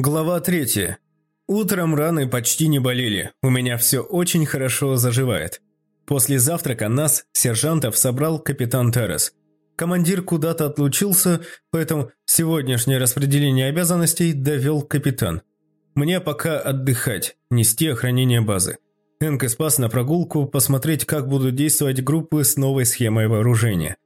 Глава третья. Утром раны почти не болели, у меня все очень хорошо заживает. После завтрака нас, сержантов, собрал капитан Террес. Командир куда-то отлучился, поэтому сегодняшнее распределение обязанностей довел капитан. Мне пока отдыхать, нести охранение базы. Энк и Спас на прогулку, посмотреть, как будут действовать группы с новой схемой вооружения.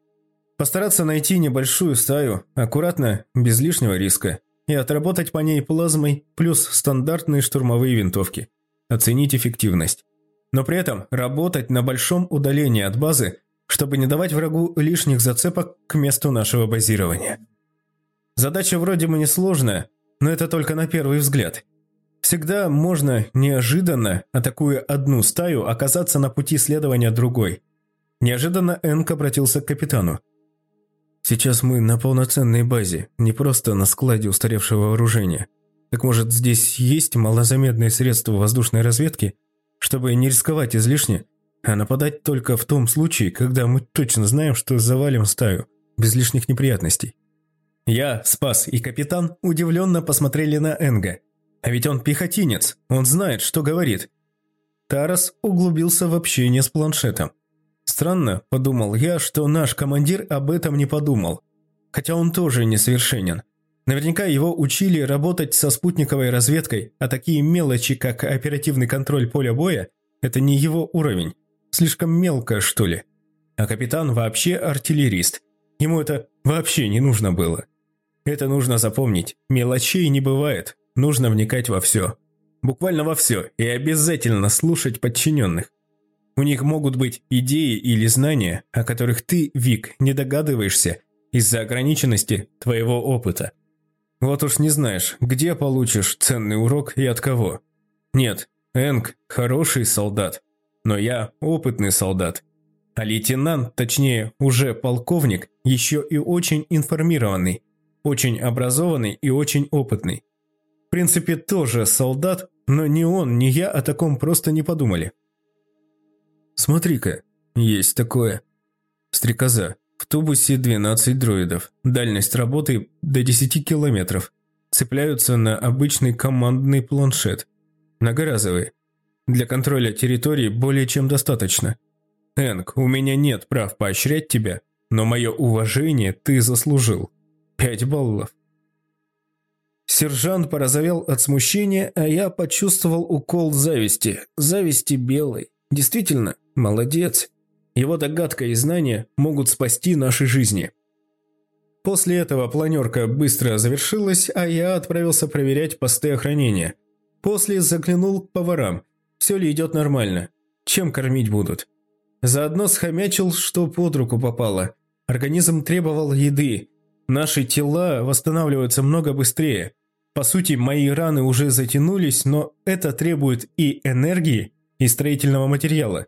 Постараться найти небольшую стаю, аккуратно, без лишнего риска и отработать по ней плазмой плюс стандартные штурмовые винтовки. Оценить эффективность. Но при этом работать на большом удалении от базы, чтобы не давать врагу лишних зацепок к месту нашего базирования. Задача вроде бы несложная, но это только на первый взгляд. Всегда можно неожиданно, атакуя одну стаю, оказаться на пути следования другой. Неожиданно Энк обратился к капитану. Сейчас мы на полноценной базе, не просто на складе устаревшего вооружения. Так может, здесь есть малозаметные средства воздушной разведки, чтобы не рисковать излишне, а нападать только в том случае, когда мы точно знаем, что завалим стаю, без лишних неприятностей. Я, Спас и капитан удивленно посмотрели на Энга. А ведь он пехотинец, он знает, что говорит. Тарас углубился в общение с планшетом. Странно, подумал я, что наш командир об этом не подумал. Хотя он тоже несовершенен. Наверняка его учили работать со спутниковой разведкой, а такие мелочи, как оперативный контроль поля боя, это не его уровень. Слишком мелко, что ли. А капитан вообще артиллерист. Ему это вообще не нужно было. Это нужно запомнить. Мелочей не бывает. Нужно вникать во все. Буквально во все. И обязательно слушать подчиненных. У них могут быть идеи или знания, о которых ты, Вик, не догадываешься из-за ограниченности твоего опыта. Вот уж не знаешь, где получишь ценный урок и от кого. Нет, Энг – хороший солдат, но я опытный солдат. А лейтенант, точнее, уже полковник, еще и очень информированный, очень образованный и очень опытный. В принципе, тоже солдат, но ни он, ни я о таком просто не подумали. Смотри-ка, есть такое. Стрекоза. В тубусе 12 дроидов. Дальность работы до 10 километров. Цепляются на обычный командный планшет. Многоразовые. Для контроля территории более чем достаточно. Энг, у меня нет прав поощрять тебя, но мое уважение ты заслужил. Пять баллов. Сержант порозовел от смущения, а я почувствовал укол зависти. Зависти белой. Действительно, молодец. Его догадка и знания могут спасти наши жизни. После этого планерка быстро завершилась, а я отправился проверять посты охранения. После заглянул к поварам. Все ли идет нормально? Чем кормить будут? Заодно схомячил, что под руку попало. Организм требовал еды. Наши тела восстанавливаются много быстрее. По сути, мои раны уже затянулись, но это требует и энергии, и строительного материала.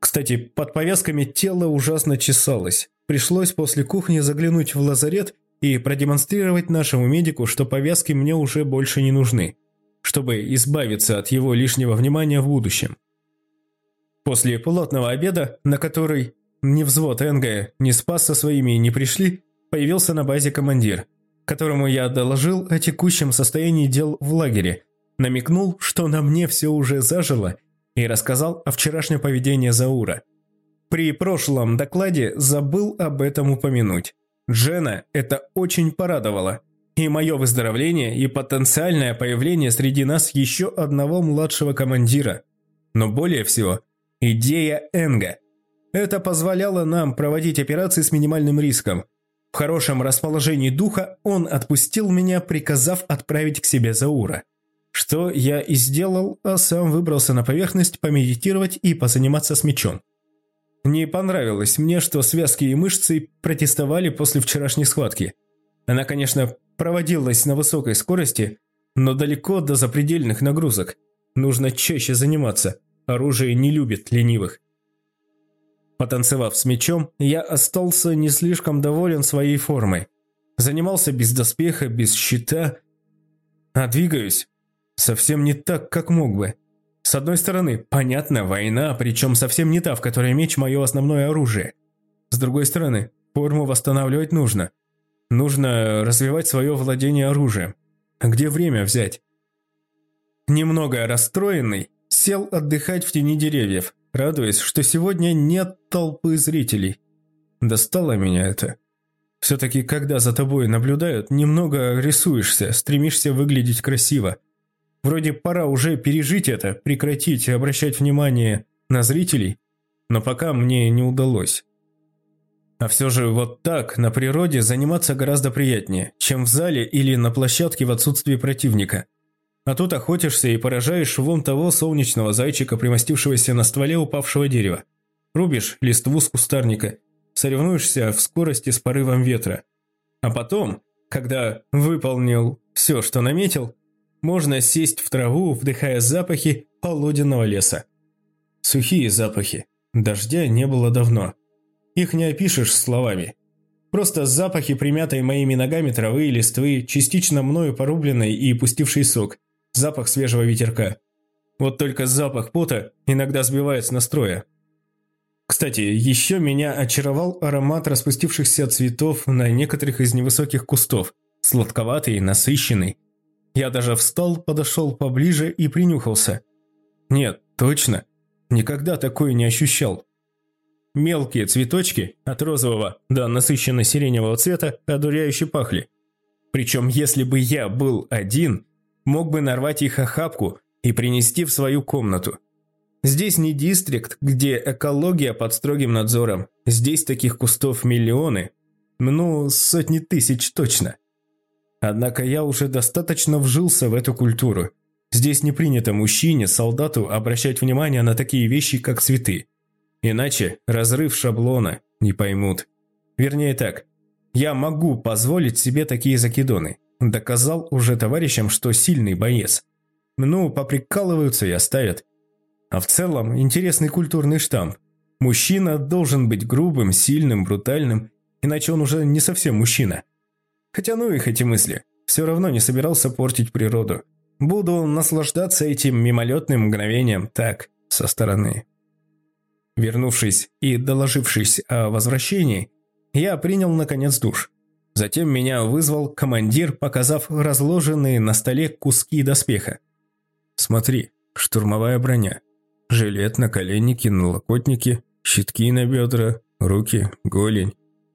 Кстати, под повязками тело ужасно чесалось. Пришлось после кухни заглянуть в лазарет и продемонстрировать нашему медику, что повязки мне уже больше не нужны, чтобы избавиться от его лишнего внимания в будущем. После плотного обеда, на который ни взвод Энга, ни Спас со своими не пришли, появился на базе командир, которому я доложил о текущем состоянии дел в лагере, намекнул, что на мне все уже зажило и рассказал о вчерашнем поведении Заура. При прошлом докладе забыл об этом упомянуть. Джена это очень порадовало. И мое выздоровление, и потенциальное появление среди нас еще одного младшего командира. Но более всего, идея Энга. Это позволяло нам проводить операции с минимальным риском. В хорошем расположении духа он отпустил меня, приказав отправить к себе Заура. Что я и сделал, а сам выбрался на поверхность помедитировать и позаниматься с мечом. Не понравилось мне, что связки и мышцы протестовали после вчерашней схватки. Она, конечно, проводилась на высокой скорости, но далеко до запредельных нагрузок. Нужно чаще заниматься, оружие не любит ленивых. Потанцевав с мечом, я остался не слишком доволен своей формой. Занимался без доспеха, без щита, а двигаюсь совсем не так, как мог бы. С одной стороны, понятно, война, причем совсем не та, в которой меч – мое основное оружие. С другой стороны, форму восстанавливать нужно. Нужно развивать свое владение оружием. А где время взять? Немного расстроенный, сел отдыхать в тени деревьев, радуясь, что сегодня нет толпы зрителей. Достало меня это. Все-таки, когда за тобой наблюдают, немного рисуешься, стремишься выглядеть красиво. Вроде пора уже пережить это, прекратить обращать внимание на зрителей, но пока мне не удалось. А все же вот так, на природе, заниматься гораздо приятнее, чем в зале или на площадке в отсутствии противника. А тут охотишься и поражаешь вон того солнечного зайчика, примостившегося на стволе упавшего дерева. Рубишь листву с кустарника, соревнуешься в скорости с порывом ветра. А потом, когда выполнил все, что наметил, можно сесть в траву, вдыхая запахи полуденного леса. Сухие запахи. Дождя не было давно. Их не опишешь словами. Просто запахи примятой моими ногами травы и листвы, частично мною порубленной и пустивший сок, запах свежего ветерка. Вот только запах пота иногда сбивает с настроя. Кстати, еще меня очаровал аромат распустившихся цветов на некоторых из невысоких кустов, сладковатый, насыщенный. Я даже встал, подошел поближе и принюхался. Нет, точно, никогда такое не ощущал. Мелкие цветочки от розового до насыщенно-сиреневого цвета одуряюще пахли. Причем, если бы я был один, мог бы нарвать их охапку и принести в свою комнату. Здесь не дистрикт, где экология под строгим надзором. Здесь таких кустов миллионы. Ну, сотни тысяч точно. Однако я уже достаточно вжился в эту культуру. Здесь не принято мужчине, солдату обращать внимание на такие вещи, как цветы. Иначе разрыв шаблона не поймут. Вернее так, я могу позволить себе такие закидоны. Доказал уже товарищам, что сильный боец. Ну, поприкалываются и оставят. А в целом, интересный культурный штамп. Мужчина должен быть грубым, сильным, брутальным, иначе он уже не совсем мужчина. Хотя ну их эти мысли. Все равно не собирался портить природу. Буду наслаждаться этим мимолетным мгновением так, со стороны. Вернувшись и доложившись о возвращении, я принял, наконец, душ. Затем меня вызвал командир, показав разложенные на столе куски доспеха. «Смотри, штурмовая броня. Жилет, наколенники, налокотники, щитки на бедра, руки, голень.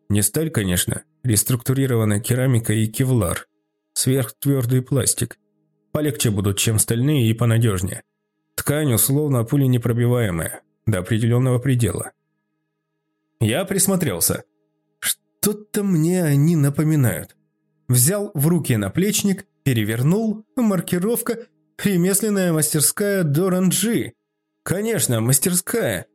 Не сталь, конечно, реструктурированная керамика и кевлар. Сверхтвердый пластик. Полегче будут, чем стальные и понадежнее. Ткань условно пуленепробиваемая, до определенного предела. Я присмотрелся. Что-то мне они напоминают. Взял в руки наплечник, перевернул, маркировка «Ремесленная мастерская Доранджи». Конечно, мастерская.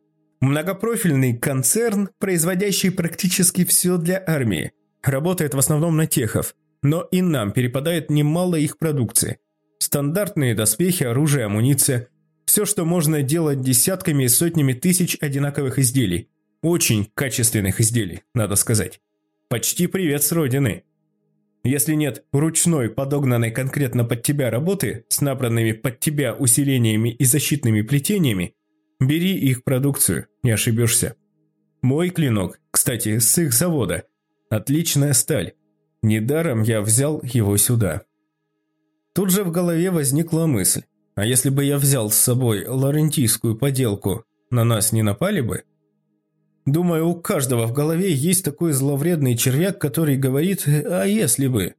Многопрофильный концерн, производящий практически все для армии. Работает в основном на техов, но и нам перепадает немало их продукции. Стандартные доспехи, оружие, амуниция – все, что можно делать десятками и сотнями тысяч одинаковых изделий. Очень качественных изделий, надо сказать. Почти привет с родины. Если нет ручной, подогнанной конкретно под тебя работы, с набранными под тебя усилениями и защитными плетениями, бери их продукцию, не ошибешься. Мой клинок, кстати, с их завода. Отличная сталь. Недаром я взял его сюда. Тут же в голове возникла мысль. А если бы я взял с собой лорентийскую поделку, на нас не напали бы? Думаю, у каждого в голове есть такой зловредный червяк, который говорит «а если бы?».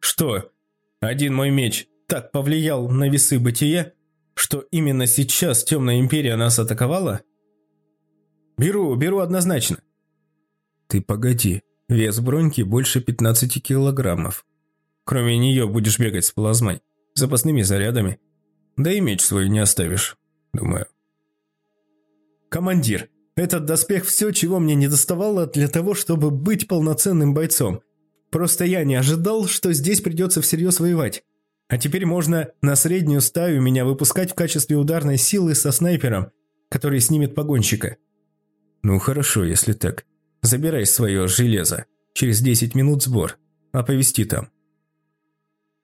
Что, один мой меч так повлиял на весы бытия, что именно сейчас Темная Империя нас атаковала? Беру, беру однозначно. Ты погоди, вес броньки больше 15 килограммов. Кроме нее будешь бегать с плазмой запасными зарядами. Да и меч свой не оставишь, думаю. Командир, этот доспех все, чего мне не доставало для того, чтобы быть полноценным бойцом. Просто я не ожидал, что здесь придется всерьез воевать. А теперь можно на среднюю стаю меня выпускать в качестве ударной силы со снайпером, который снимет погонщика. Ну хорошо, если так. Забирай свое железо. Через 10 минут сбор. Оповести там.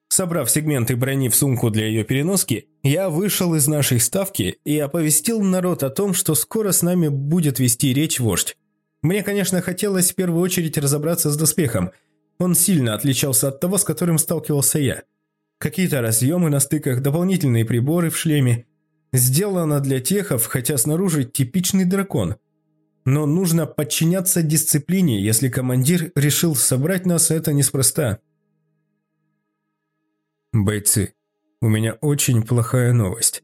Собрав сегменты брони в сумку для ее переноски, я вышел из нашей ставки и оповестил народ о том, что скоро с нами будет вести речь вождь. Мне, конечно, хотелось в первую очередь разобраться с доспехом. Он сильно отличался от того, с которым сталкивался я. Какие-то разъемы на стыках, дополнительные приборы в шлеме. Сделано для техов, хотя снаружи типичный дракон. Но нужно подчиняться дисциплине, если командир решил собрать нас, это неспроста. Бойцы, у меня очень плохая новость.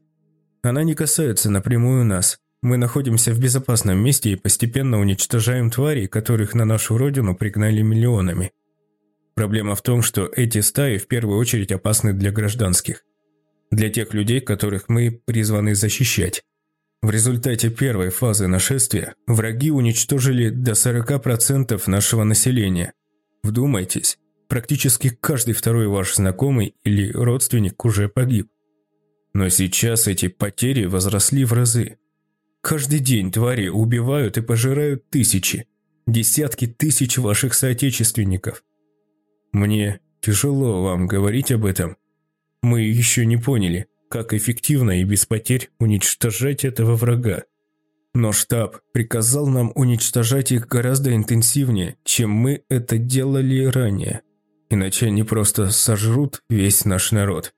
Она не касается напрямую нас. Мы находимся в безопасном месте и постепенно уничтожаем тварей, которых на нашу родину пригнали миллионами. Проблема в том, что эти стаи в первую очередь опасны для гражданских. Для тех людей, которых мы призваны защищать. В результате первой фазы нашествия враги уничтожили до 40% нашего населения. Вдумайтесь, практически каждый второй ваш знакомый или родственник уже погиб. Но сейчас эти потери возросли в разы. Каждый день твари убивают и пожирают тысячи, десятки тысяч ваших соотечественников. Мне тяжело вам говорить об этом. Мы еще не поняли, как эффективно и без потерь уничтожать этого врага. Но штаб приказал нам уничтожать их гораздо интенсивнее, чем мы это делали ранее. Иначе они просто сожрут весь наш народ.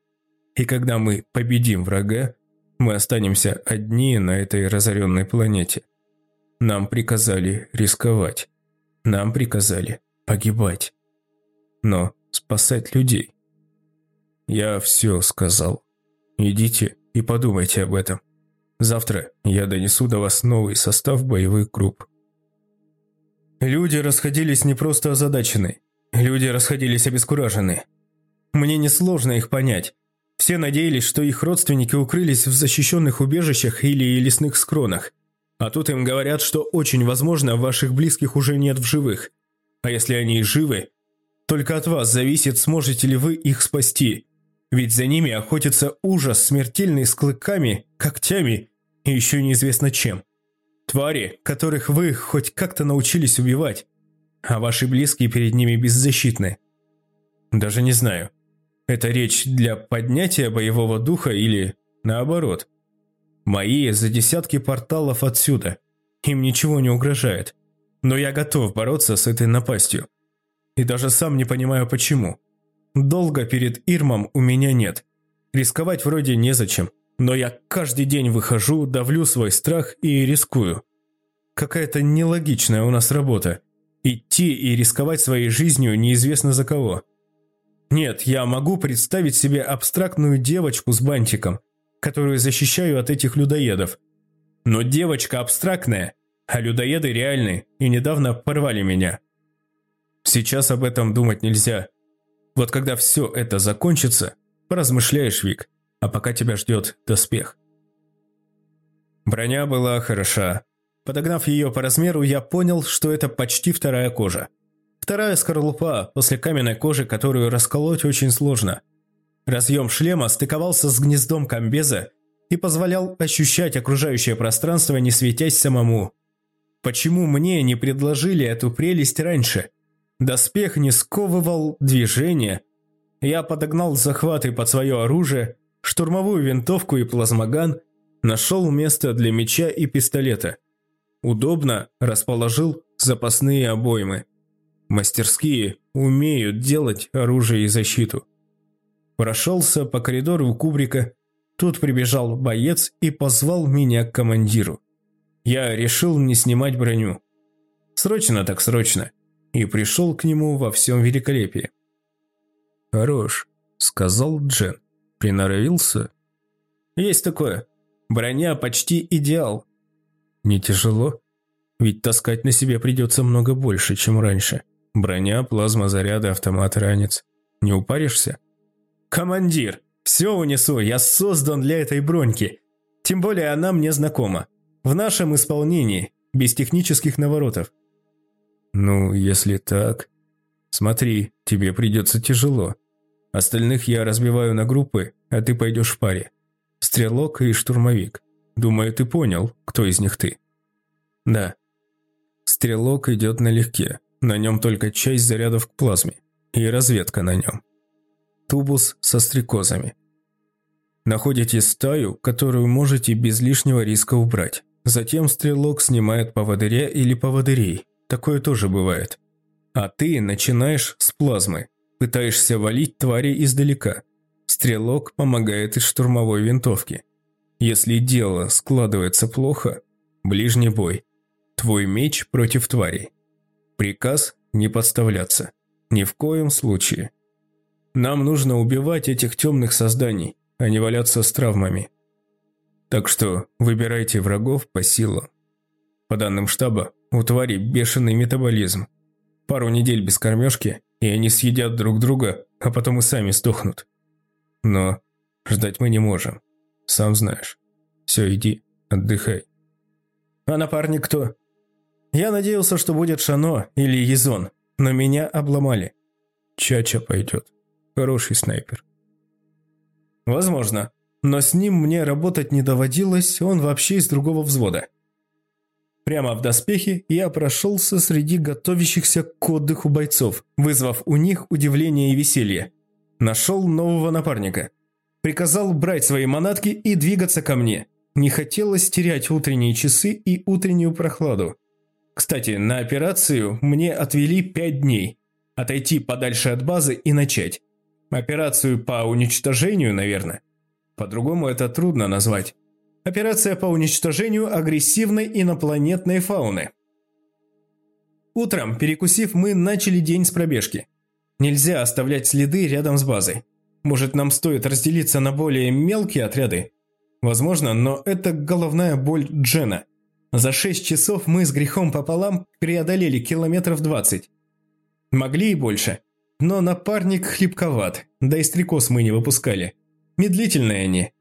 И когда мы победим врага, мы останемся одни на этой разоренной планете. Нам приказали рисковать. Нам приказали погибать но спасать людей. Я все сказал. Идите и подумайте об этом. Завтра я донесу до вас новый состав боевых групп. Люди расходились не просто озадачены. Люди расходились обескуражены. Мне несложно их понять. Все надеялись, что их родственники укрылись в защищенных убежищах или лесных скронах. А тут им говорят, что очень возможно, ваших близких уже нет в живых. А если они и живы, только от вас зависит, сможете ли вы их спасти. Ведь за ними охотится ужас, смертельный с клыками, когтями и еще неизвестно чем. Твари, которых вы хоть как-то научились убивать, а ваши близкие перед ними беззащитны. Даже не знаю, это речь для поднятия боевого духа или наоборот. Мои за десятки порталов отсюда. Им ничего не угрожает. Но я готов бороться с этой напастью. И даже сам не понимаю почему. Долго перед Ирмом у меня нет. Рисковать вроде незачем, но я каждый день выхожу, давлю свой страх и рискую. Какая-то нелогичная у нас работа. Идти и рисковать своей жизнью неизвестно за кого. Нет, я могу представить себе абстрактную девочку с бантиком, которую защищаю от этих людоедов. Но девочка абстрактная, а людоеды реальны и недавно порвали меня. Сейчас об этом думать нельзя. Вот когда все это закончится, поразмышляешь, Вик, а пока тебя ждет доспех. Броня была хороша. Подогнав ее по размеру, я понял, что это почти вторая кожа. Вторая скорлупа после каменной кожи, которую расколоть очень сложно. Разъем шлема стыковался с гнездом комбеза и позволял ощущать окружающее пространство, не светясь самому. Почему мне не предложили эту прелесть раньше? Доспех не сковывал движения. Я подогнал захваты под свое оружие, штурмовую винтовку и плазмоган, нашел место для меча и пистолета. Удобно расположил запасные обоймы. Мастерские умеют делать оружие и защиту. Прошелся по коридору кубрика, тут прибежал боец и позвал меня к командиру. Я решил не снимать броню. Срочно так срочно и пришел к нему во всем великолепии. «Хорош», – сказал Джен. «Приноровился?» «Есть такое. Броня почти идеал». «Не тяжело? Ведь таскать на себе придется много больше, чем раньше. Броня, плазма, заряды, автомат, ранец. Не упаришься?» «Командир, все унесу, я создан для этой броньки. Тем более она мне знакома. В нашем исполнении, без технических наворотов. «Ну, если так...» «Смотри, тебе придется тяжело. Остальных я разбиваю на группы, а ты пойдешь в паре. Стрелок и штурмовик. Думаю, ты понял, кто из них ты». «Да». Стрелок идет налегке. На нем только часть зарядов к плазме. И разведка на нем. Тубус со стрекозами. Находите стаю, которую можете без лишнего риска убрать. Затем стрелок снимает поводыря или поводырей, Такое тоже бывает. А ты начинаешь с плазмы, пытаешься валить твари издалека. Стрелок помогает из штурмовой винтовки. Если дело складывается плохо, ближний бой. Твой меч против тварей. Приказ не подставляться. Ни в коем случае. Нам нужно убивать этих темных созданий, а не валяться с травмами. Так что выбирайте врагов по силам. По данным штаба, у тварей бешеный метаболизм. Пару недель без кормежки, и они съедят друг друга, а потом и сами сдохнут. Но ждать мы не можем. Сам знаешь. Все, иди, отдыхай. А напарник кто? Я надеялся, что будет Шано или Езон, но меня обломали. Чача пойдет. Хороший снайпер. Возможно. Но с ним мне работать не доводилось, он вообще из другого взвода. Прямо в доспехе я прошелся среди готовящихся к отдыху бойцов, вызвав у них удивление и веселье. Нашел нового напарника. Приказал брать свои манатки и двигаться ко мне. Не хотелось терять утренние часы и утреннюю прохладу. Кстати, на операцию мне отвели пять дней. Отойти подальше от базы и начать. Операцию по уничтожению, наверное. По-другому это трудно назвать. Операция по уничтожению агрессивной инопланетной фауны. Утром, перекусив, мы начали день с пробежки. Нельзя оставлять следы рядом с базой. Может, нам стоит разделиться на более мелкие отряды? Возможно, но это головная боль Джена. За 6 часов мы с грехом пополам преодолели километров 20. Могли и больше. Но напарник хлипковат, да и стрекоз мы не выпускали. Медлительные они.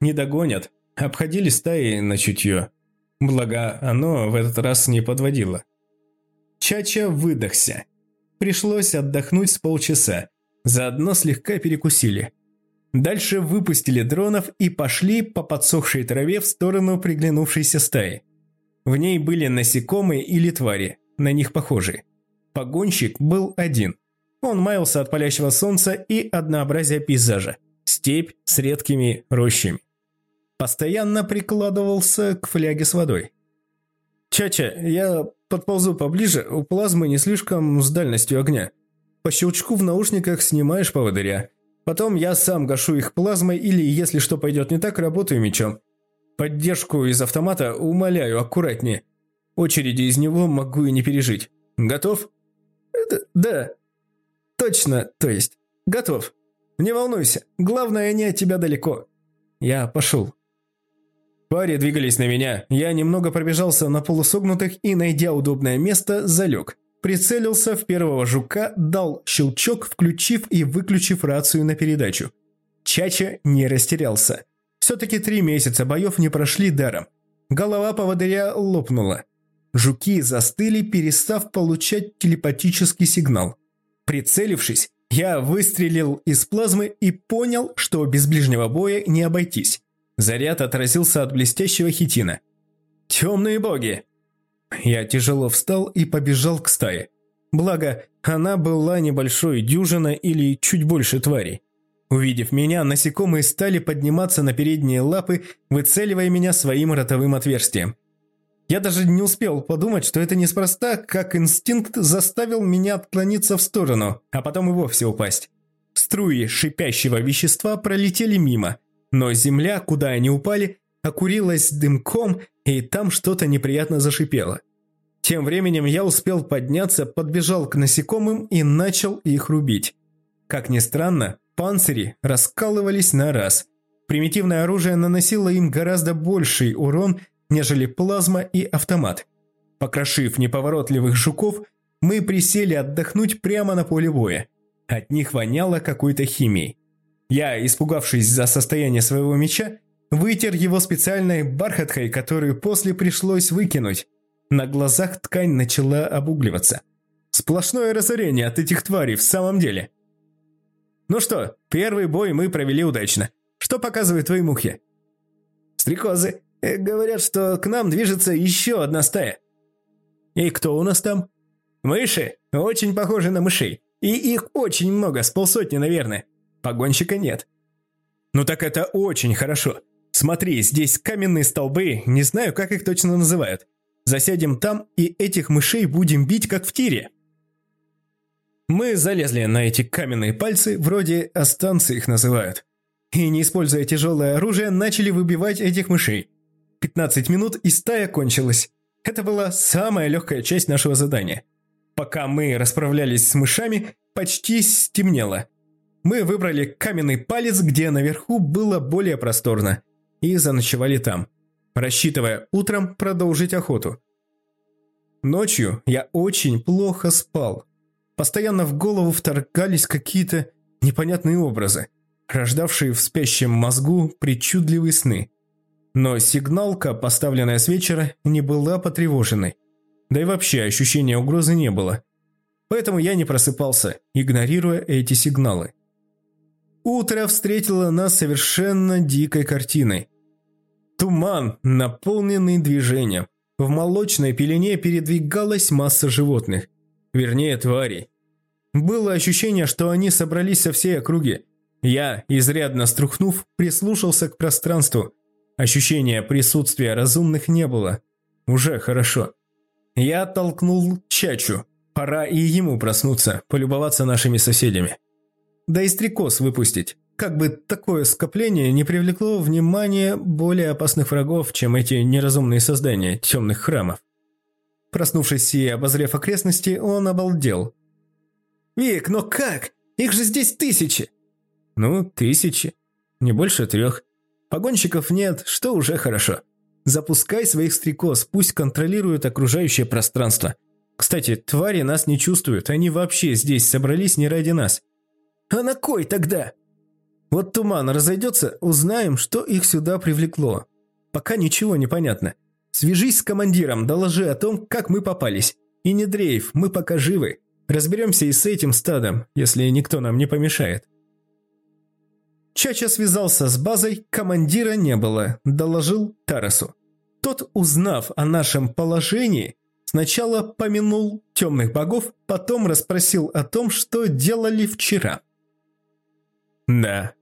Не догонят, обходили стаи на чутье. Благо, оно в этот раз не подводило. Чача выдохся. Пришлось отдохнуть с полчаса, заодно слегка перекусили. Дальше выпустили дронов и пошли по подсохшей траве в сторону приглянувшейся стаи. В ней были насекомые или твари, на них похожие. Погонщик был один. Он маялся от палящего солнца и однообразия пейзажа. Степь с редкими рощами. Постоянно прикладывался к фляге с водой. «Чача, я подползу поближе, у плазмы не слишком с дальностью огня. По щелчку в наушниках снимаешь поводыря. Потом я сам гашу их плазмой или, если что пойдет не так, работаю мечом. Поддержку из автомата умоляю аккуратнее. Очереди из него могу и не пережить. Готов?» «Да, точно, то есть. Готов. Не волнуйся, главное не от тебя далеко. Я пошел». Пари двигались на меня, я немного пробежался на полусогнутых и, найдя удобное место, залег. Прицелился в первого жука, дал щелчок, включив и выключив рацию на передачу. Чача не растерялся. Все-таки три месяца боев не прошли даром. Голова поводыря лопнула. Жуки застыли, перестав получать телепатический сигнал. Прицелившись, я выстрелил из плазмы и понял, что без ближнего боя не обойтись. Заряд отразился от блестящего хитина. «Темные боги!» Я тяжело встал и побежал к стае. Благо, она была небольшой дюжина или чуть больше тварей. Увидев меня, насекомые стали подниматься на передние лапы, выцеливая меня своим ротовым отверстием. Я даже не успел подумать, что это неспроста, как инстинкт заставил меня отклониться в сторону, а потом и вовсе упасть. Струи шипящего вещества пролетели мимо, но земля, куда они упали, окурилась дымком, и там что-то неприятно зашипело. Тем временем я успел подняться, подбежал к насекомым и начал их рубить. Как ни странно, панцири раскалывались на раз. Примитивное оружие наносило им гораздо больший урон, нежели плазма и автомат. Покрошив неповоротливых жуков, мы присели отдохнуть прямо на поле боя. От них воняло какой-то химией. Я, испугавшись за состояние своего меча, вытер его специальной бархаткой, которую после пришлось выкинуть. На глазах ткань начала обугливаться. Сплошное разорение от этих тварей в самом деле. Ну что, первый бой мы провели удачно. Что показывают твои мухи? Стрекозы. Э, говорят, что к нам движется еще одна стая. И кто у нас там? Мыши. Очень похожи на мышей. И их очень много, с полсотни, наверное. Погонщика нет. Ну так это очень хорошо. Смотри, здесь каменные столбы, не знаю, как их точно называют. Засядем там и этих мышей будем бить, как в тире. Мы залезли на эти каменные пальцы, вроде останцы их называют. И, не используя тяжелое оружие, начали выбивать этих мышей. 15 минут и стая кончилась. Это была самая легкая часть нашего задания. Пока мы расправлялись с мышами, почти стемнело. Мы выбрали каменный палец, где наверху было более просторно, и заночевали там, рассчитывая утром продолжить охоту. Ночью я очень плохо спал. Постоянно в голову вторгались какие-то непонятные образы, рождавшие в спящем мозгу причудливые сны. Но сигналка, поставленная с вечера, не была потревоженной. Да и вообще ощущения угрозы не было. Поэтому я не просыпался, игнорируя эти сигналы. Утро встретило нас совершенно дикой картиной. Туман, наполненный движением. В молочной пелене передвигалась масса животных. Вернее, тварей. Было ощущение, что они собрались со всей округи. Я, изрядно струхнув, прислушался к пространству. Ощущения присутствия разумных не было. Уже хорошо. Я оттолкнул Чачу. Пора и ему проснуться, полюбоваться нашими соседями. Да и стрекоз выпустить. Как бы такое скопление не привлекло внимание более опасных врагов, чем эти неразумные создания темных храмов. Проснувшись и обозрев окрестности, он обалдел. «Вик, но как? Их же здесь тысячи!» «Ну, тысячи. Не больше трех. Погонщиков нет, что уже хорошо. Запускай своих стрекоз, пусть контролируют окружающее пространство. Кстати, твари нас не чувствуют, они вообще здесь собрались не ради нас. А на кой тогда? Вот туман разойдется, узнаем, что их сюда привлекло. Пока ничего не понятно. Свяжись с командиром, доложи о том, как мы попались. И не дрейф, мы пока живы. Разберемся и с этим стадом, если никто нам не помешает. Чача связался с базой, командира не было, доложил Тарасу. Тот, узнав о нашем положении, сначала помянул темных богов, потом расспросил о том, что делали вчера. Да.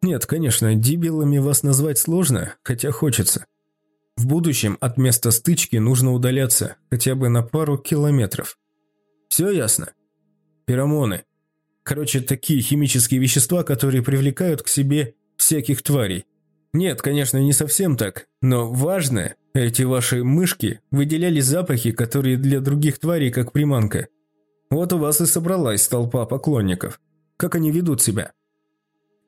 Нет, конечно, дебилами вас назвать сложно, хотя хочется. В будущем от места стычки нужно удаляться хотя бы на пару километров. Все ясно? Пиромоны. Короче, такие химические вещества, которые привлекают к себе всяких тварей. Нет, конечно, не совсем так, но важно, эти ваши мышки выделяли запахи, которые для других тварей как приманка. Вот у вас и собралась толпа поклонников. Как они ведут себя?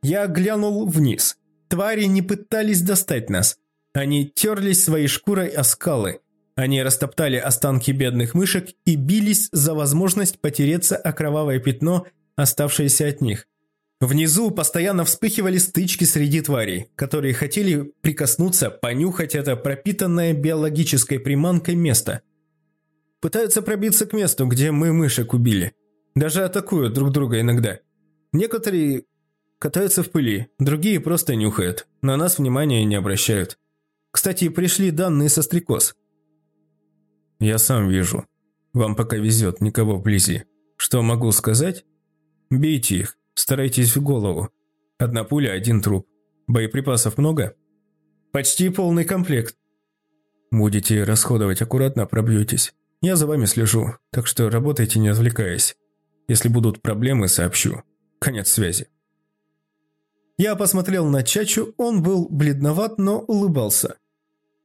Я глянул вниз. Твари не пытались достать нас. Они терлись своей шкурой о скалы. Они растоптали останки бедных мышек и бились за возможность потереться о кровавое пятно оставшиеся от них. Внизу постоянно вспыхивали стычки среди тварей, которые хотели прикоснуться, понюхать это пропитанное биологической приманкой место. Пытаются пробиться к месту, где мы мышек убили. Даже атакуют друг друга иногда. Некоторые катаются в пыли, другие просто нюхают, на нас внимания не обращают. Кстати, пришли данные со стрекоз. Я сам вижу. Вам пока везет, никого вблизи. Что могу сказать? Бейте их, старайтесь в голову. Одна пуля, один труп. Боеприпасов много? Почти полный комплект. Будете расходовать аккуратно, пробьетесь. Я за вами слежу, так что работайте не отвлекаясь. Если будут проблемы, сообщу. Конец связи. Я посмотрел на Чачу, он был бледноват, но улыбался.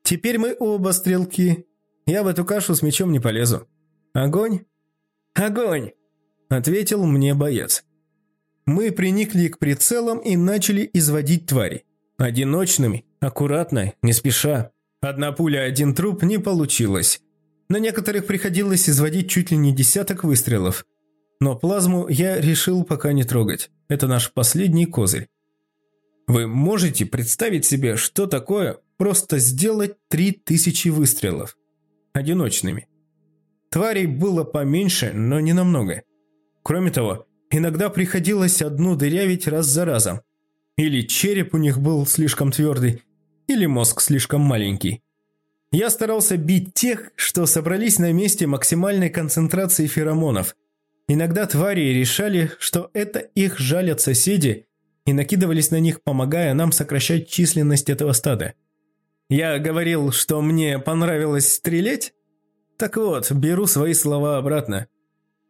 Теперь мы оба стрелки. Я в эту кашу с мечом не полезу. Огонь? Огонь! – ответил мне боец. Мы приникли к прицелам и начали изводить твари. Одиночными, аккуратно, не спеша. Одна пуля, один труп не получилось. На некоторых приходилось изводить чуть ли не десяток выстрелов. Но плазму я решил пока не трогать. Это наш последний козырь. Вы можете представить себе, что такое просто сделать 3000 выстрелов? Одиночными. Тварей было поменьше, но не намного. Кроме того, иногда приходилось одну дырявить раз за разом. Или череп у них был слишком твердый, или мозг слишком маленький. Я старался бить тех, что собрались на месте максимальной концентрации феромонов. Иногда твари решали, что это их жалят соседи, и накидывались на них, помогая нам сокращать численность этого стада. Я говорил, что мне понравилось стрелять? Так вот, беру свои слова обратно.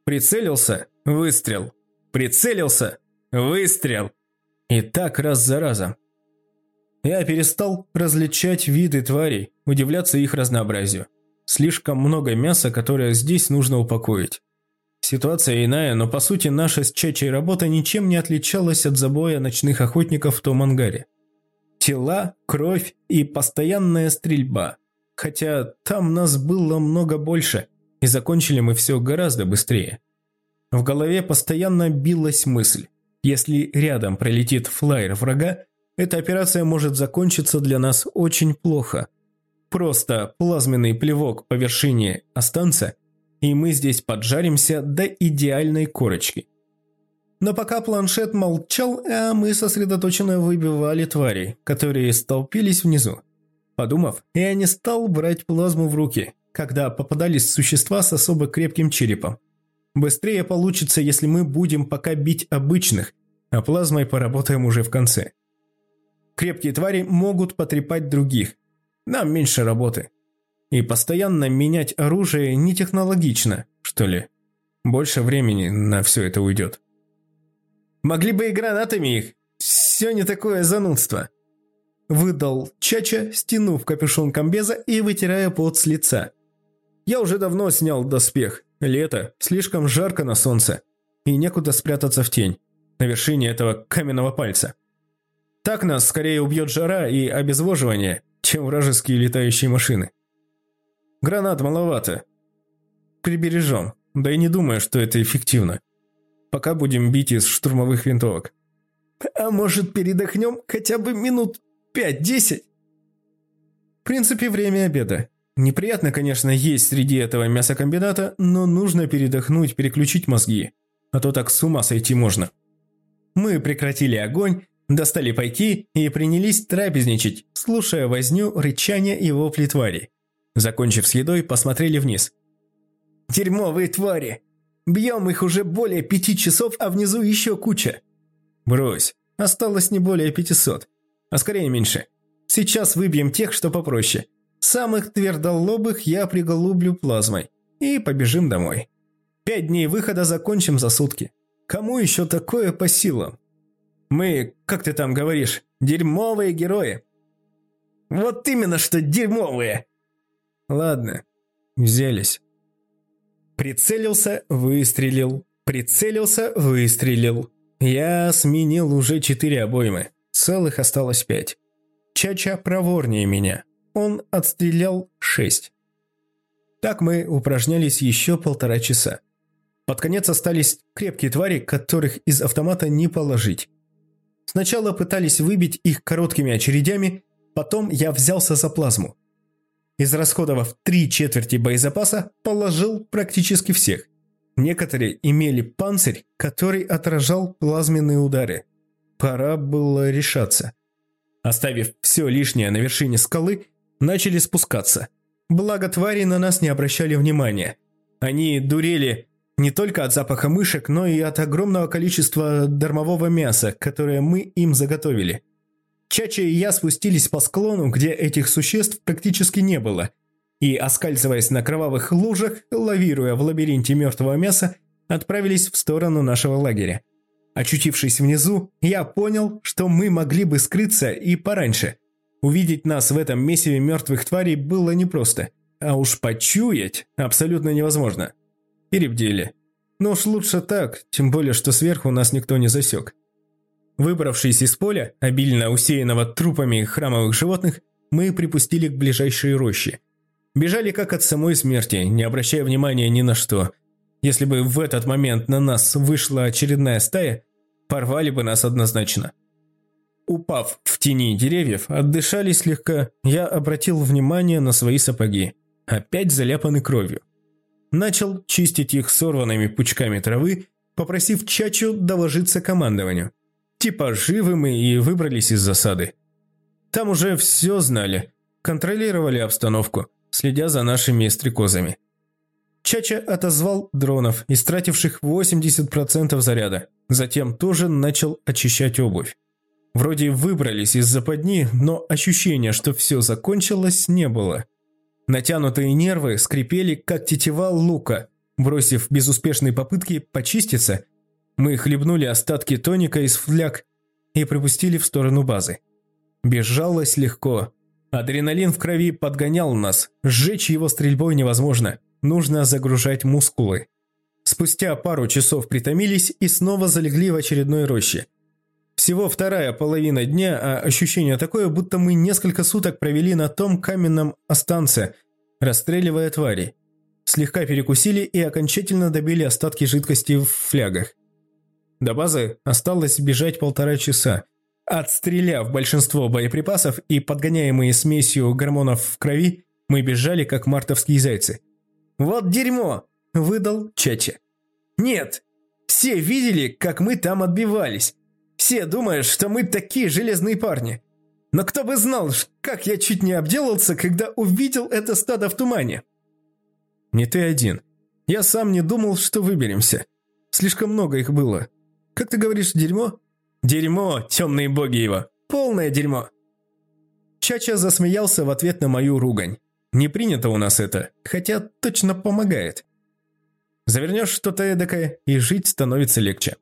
Прицелился, Выстрел. Прицелился. Выстрел. И так раз за разом. Я перестал различать виды тварей, удивляться их разнообразию. Слишком много мяса, которое здесь нужно упокоить. Ситуация иная, но по сути наша с Чачей работа ничем не отличалась от забоя ночных охотников в том ангаре. Тела, кровь и постоянная стрельба. Хотя там нас было много больше, и закончили мы все гораздо быстрее. В голове постоянно билась мысль. Если рядом пролетит флайер врага, эта операция может закончиться для нас очень плохо. Просто плазменный плевок по вершине останется, и мы здесь поджаримся до идеальной корочки. Но пока планшет молчал, а мы сосредоточенно выбивали тварей, которые столпились внизу. Подумав, я не стал брать плазму в руки, когда попадались существа с особо крепким черепом. Быстрее получится, если мы будем пока бить обычных, а плазмой поработаем уже в конце. Крепкие твари могут потрепать других. Нам меньше работы. И постоянно менять оружие не технологично, что ли. Больше времени на все это уйдет. Могли бы и гранатами их. Все не такое занудство. Выдал Чача, стянув капюшон комбеза и вытирая пот с лица. Я уже давно снял доспех. Лето, слишком жарко на солнце. И некуда спрятаться в тень. На вершине этого каменного пальца. Так нас скорее убьет жара и обезвоживание, чем вражеские летающие машины. Гранат маловато. Прибережем. Да и не думаю, что это эффективно. Пока будем бить из штурмовых винтовок. А может, передохнем хотя бы минут пять-десять? В принципе, время обеда. Неприятно, конечно, есть среди этого мясокомбината, но нужно передохнуть, переключить мозги. А то так с ума сойти можно. Мы прекратили огонь, достали пайки и принялись трапезничать, слушая возню, рычание и вопли твари. Закончив с едой, посмотрели вниз. «Дерьмовые твари! Бьем их уже более пяти часов, а внизу еще куча!» «Брось, осталось не более пятисот, а скорее меньше. Сейчас выбьем тех, что попроще. Самых твердолобых я приголублю плазмой. И побежим домой. Пять дней выхода закончим за сутки. Кому еще такое по силам? Мы, как ты там говоришь, дерьмовые герои. Вот именно что дерьмовые. Ладно, взялись. Прицелился, выстрелил. Прицелился, выстрелил. Я сменил уже четыре обоймы. Целых осталось пять. Чача проворнее меня. Он отстрелял шесть. Так мы упражнялись еще полтора часа. Под конец остались крепкие твари, которых из автомата не положить. Сначала пытались выбить их короткими очередями, потом я взялся за плазму. Израсходовав три четверти боезапаса, положил практически всех. Некоторые имели панцирь, который отражал плазменные удары. Пора было решаться. Оставив все лишнее на вершине скалы, начали спускаться. Благо твари на нас не обращали внимания. Они дурели не только от запаха мышек, но и от огромного количества дармового мяса, которое мы им заготовили. Чача и я спустились по склону, где этих существ практически не было, и, оскальзываясь на кровавых лужах, лавируя в лабиринте мертвого мяса, отправились в сторону нашего лагеря. Очутившись внизу, я понял, что мы могли бы скрыться и пораньше. Увидеть нас в этом месиве мертвых тварей было непросто, а уж почуять абсолютно невозможно. Перебдели. Но уж лучше так, тем более, что сверху нас никто не засек. Выбравшись из поля, обильно усеянного трупами храмовых животных, мы припустили к ближайшей роще. Бежали как от самой смерти, не обращая внимания ни на что. Если бы в этот момент на нас вышла очередная стая, порвали бы нас однозначно. Упав в тени деревьев, отдышали слегка, я обратил внимание на свои сапоги, опять заляпаны кровью. Начал чистить их сорванными пучками травы, попросив Чачу доложиться командованию. Типа живы мы и выбрались из засады. Там уже все знали, контролировали обстановку, следя за нашими стрекозами. Чача отозвал дронов, истративших 80% заряда. Затем тоже начал очищать обувь. Вроде выбрались из западни, но ощущения, что все закончилось, не было. Натянутые нервы скрипели, как тетива лука. Бросив безуспешные попытки почиститься, мы хлебнули остатки тоника из фляг и припустили в сторону базы. Бежалось легко. Адреналин в крови подгонял нас, сжечь его стрельбой невозможно, нужно загружать мускулы. Спустя пару часов притомились и снова залегли в очередной роще. Всего вторая половина дня, а ощущение такое, будто мы несколько суток провели на том каменном останце, расстреливая тварей. Слегка перекусили и окончательно добили остатки жидкости в флягах. До базы осталось бежать полтора часа. Отстреляв большинство боеприпасов и подгоняемые смесью гормонов в крови, мы бежали как мартовские зайцы. «Вот дерьмо!» – выдал Чача. «Нет! Все видели, как мы там отбивались. Все думают, что мы такие железные парни. Но кто бы знал, как я чуть не обделался, когда увидел это стадо в тумане». «Не ты один. Я сам не думал, что выберемся. Слишком много их было. Как ты говоришь, дерьмо?» «Дерьмо, темные боги его! Полное дерьмо!» Чача засмеялся в ответ на мою ругань. «Не принято у нас это, хотя точно помогает. Завернешь что-то эдакое, и жить становится легче».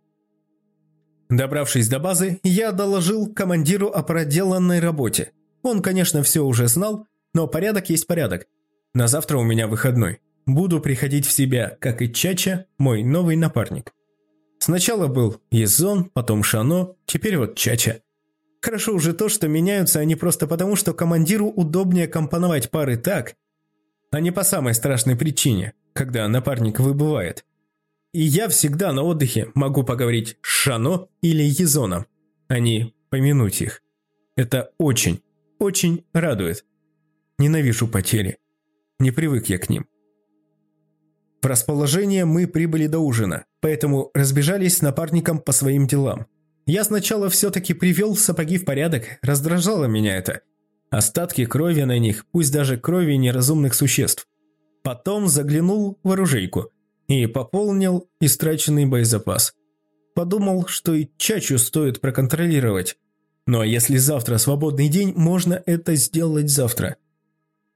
Добравшись до базы, я доложил командиру о проделанной работе. Он, конечно, все уже знал, но порядок есть порядок. На завтра у меня выходной. Буду приходить в себя, как и Чача, мой новый напарник. Сначала был Езон, потом Шано, теперь вот Чача. Хорошо уже то, что меняются они просто потому, что командиру удобнее компоновать пары так, а не по самой страшной причине, когда напарник выбывает. И я всегда на отдыхе могу поговорить с Шано или Езоном, а не помянуть их. Это очень, очень радует. Ненавижу потери. Не привык я к ним. В расположение мы прибыли до ужина, поэтому разбежались с напарником по своим делам. Я сначала все-таки привел сапоги в порядок, раздражало меня это. Остатки крови на них, пусть даже крови неразумных существ. Потом заглянул в оружейку и пополнил истраченный боезапас. Подумал, что и чачу стоит проконтролировать. Но если завтра свободный день, можно это сделать завтра.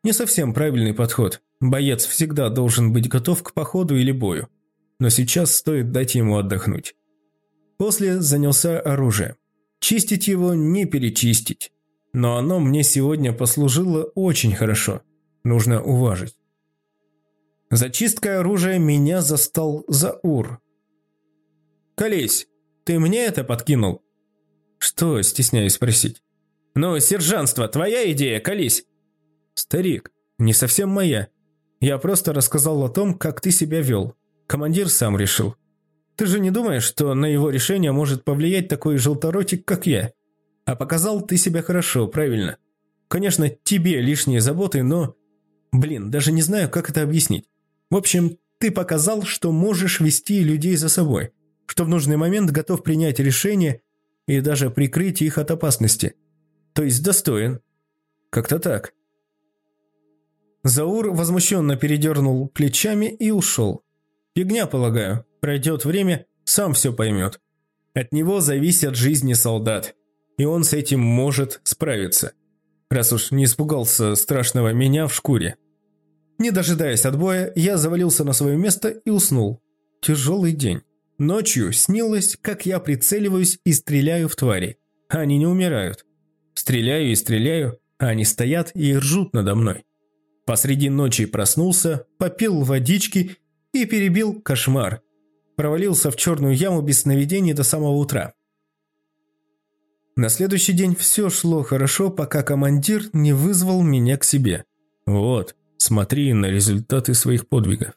Не совсем правильный подход. Боец всегда должен быть готов к походу или бою. Но сейчас стоит дать ему отдохнуть. После занялся оружием. Чистить его не перечистить. Но оно мне сегодня послужило очень хорошо. Нужно уважить. Зачисткой оружия меня застал Заур. «Колесь, ты мне это подкинул?» «Что?» – стесняюсь спросить. «Ну, сержантство, твоя идея, Колесь?» «Старик, не совсем моя. Я просто рассказал о том, как ты себя вел. Командир сам решил. Ты же не думаешь, что на его решение может повлиять такой желторотик, как я? А показал ты себя хорошо, правильно? Конечно, тебе лишние заботы, но... Блин, даже не знаю, как это объяснить. В общем, ты показал, что можешь вести людей за собой, что в нужный момент готов принять решение и даже прикрыть их от опасности. То есть достоин. Как-то так. Заур возмущенно передернул плечами и ушел. Фигня, полагаю. Пройдет время, сам все поймет. От него зависят жизни солдат, и он с этим может справиться. Раз уж не испугался страшного меня в шкуре. Не дожидаясь отбоя, я завалился на свое место и уснул. Тяжелый день. Ночью снилось, как я прицеливаюсь и стреляю в твари. Они не умирают. Стреляю и стреляю, а они стоят и ржут надо мной. Посреди ночи проснулся, попил водички и перебил кошмар. Провалился в черную яму без сновидений до самого утра. На следующий день все шло хорошо, пока командир не вызвал меня к себе. Вот, смотри на результаты своих подвигов.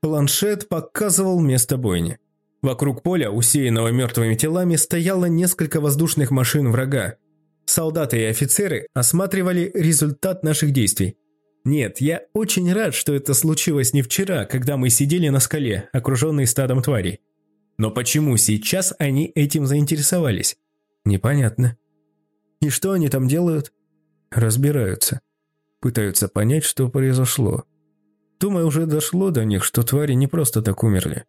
Планшет показывал место бойни. Вокруг поля, усеянного мертвыми телами, стояло несколько воздушных машин врага. Солдаты и офицеры осматривали результат наших действий. Нет, я очень рад, что это случилось не вчера, когда мы сидели на скале, окруженные стадом тварей. Но почему сейчас они этим заинтересовались? Непонятно. И что они там делают? Разбираются. Пытаются понять, что произошло. Думаю, уже дошло до них, что твари не просто так умерли.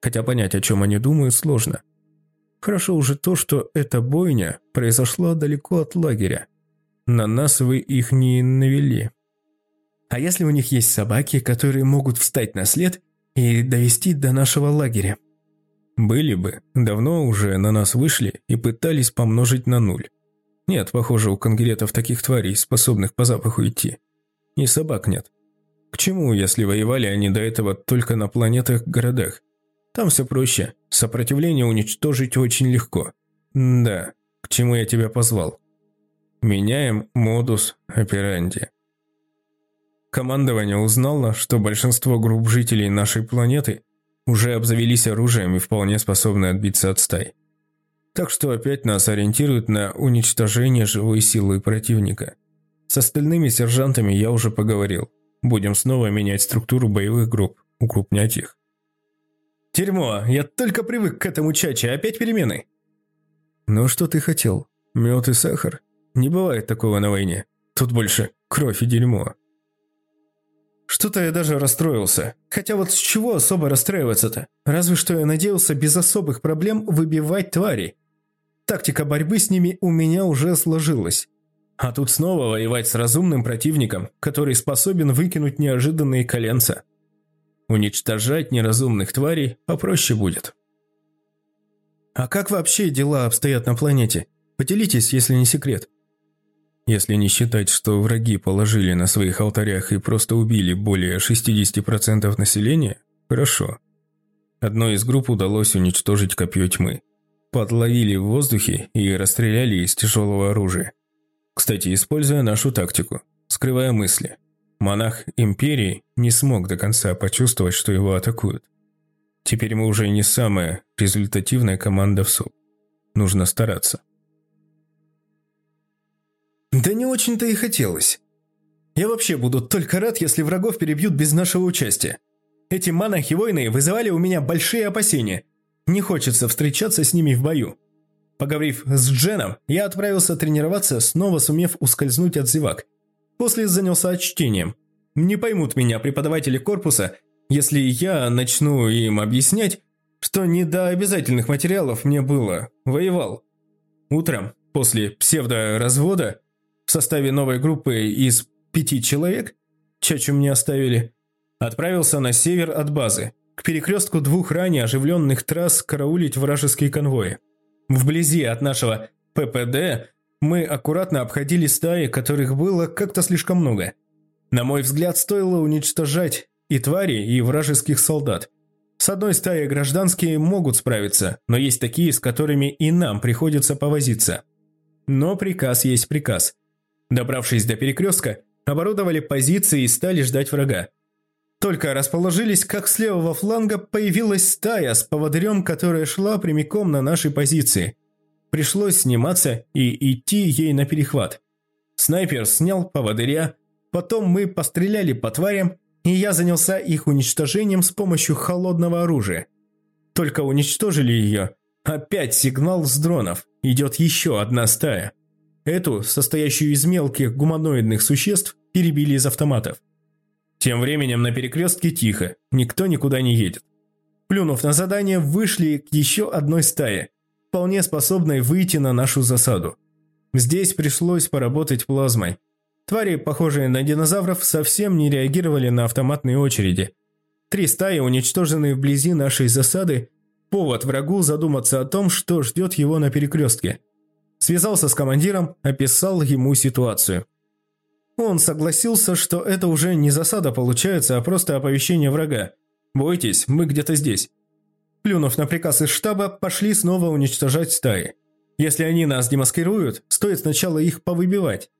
Хотя понять, о чем они думают, сложно. Хорошо уже то, что эта бойня произошла далеко от лагеря. На нас вы их не навели. А если у них есть собаки, которые могут встать на след и довести до нашего лагеря. Были бы, давно уже на нас вышли и пытались помножить на нуль. Нет, похоже, у конгретов таких тварей, способных по запаху идти. И собак нет. К чему, если воевали они до этого только на планетах-городах? Там все проще, сопротивление уничтожить очень легко. Да, к чему я тебя позвал? Меняем модус операнди. Командование узнало, что большинство групп жителей нашей планеты уже обзавелись оружием и вполне способны отбиться от стай. Так что опять нас ориентируют на уничтожение живой силы противника. С остальными сержантами я уже поговорил. Будем снова менять структуру боевых групп, укрупнять их. Дерьмо, я только привык к этому чаче, опять перемены. Ну что ты хотел? Мед и сахар? Не бывает такого на войне. Тут больше кровь и дерьмо. Что-то я даже расстроился. Хотя вот с чего особо расстраиваться-то? Разве что я надеялся без особых проблем выбивать твари. Тактика борьбы с ними у меня уже сложилась. А тут снова воевать с разумным противником, который способен выкинуть неожиданные коленца. Уничтожать неразумных тварей попроще будет. А как вообще дела обстоят на планете? Поделитесь, если не секрет. Если не считать, что враги положили на своих алтарях и просто убили более 60% населения, хорошо. Одной из групп удалось уничтожить копье тьмы. Подловили в воздухе и расстреляли из тяжелого оружия. Кстати, используя нашу тактику, скрывая мысли, монах Империи не смог до конца почувствовать, что его атакуют. Теперь мы уже не самая результативная команда в СОП. Нужно стараться. Очень-то и хотелось. Я вообще буду только рад, если врагов перебьют без нашего участия. Эти монахи-воины вызывали у меня большие опасения. Не хочется встречаться с ними в бою. Поговорив с Дженом, я отправился тренироваться, снова сумев ускользнуть от зевак. После занялся чтением. Не поймут меня преподаватели корпуса, если я начну им объяснять, что не до обязательных материалов мне было. Воевал. Утром, после псевдо-развода, в составе новой группы из пяти человек, чачу мне оставили, отправился на север от базы, к перекрестку двух ранее оживленных трасс караулить вражеские конвои. Вблизи от нашего ППД мы аккуратно обходили стаи, которых было как-то слишком много. На мой взгляд, стоило уничтожать и твари, и вражеских солдат. С одной стаей гражданские могут справиться, но есть такие, с которыми и нам приходится повозиться. Но приказ есть приказ. Добравшись до перекрестка, оборудовали позиции и стали ждать врага. Только расположились, как с левого фланга появилась стая с поводырем, которая шла прямиком на наши позиции. Пришлось сниматься и идти ей на перехват. Снайпер снял поводыря, потом мы постреляли по тварям, и я занялся их уничтожением с помощью холодного оружия. Только уничтожили ее, опять сигнал с дронов, идет еще одна стая. Эту, состоящую из мелких гуманоидных существ, перебили из автоматов. Тем временем на перекрестке тихо, никто никуда не едет. Плюнув на задание, вышли к еще одной стае, вполне способной выйти на нашу засаду. Здесь пришлось поработать плазмой. Твари, похожие на динозавров, совсем не реагировали на автоматные очереди. Три стаи, уничтоженные вблизи нашей засады, повод врагу задуматься о том, что ждет его на перекрестке – Связался с командиром, описал ему ситуацию. Он согласился, что это уже не засада получается, а просто оповещение врага. «Бойтесь, мы где-то здесь». Плюнув на приказ из штаба, пошли снова уничтожать стаи. Если они нас демаскируют, стоит сначала их повыбивать.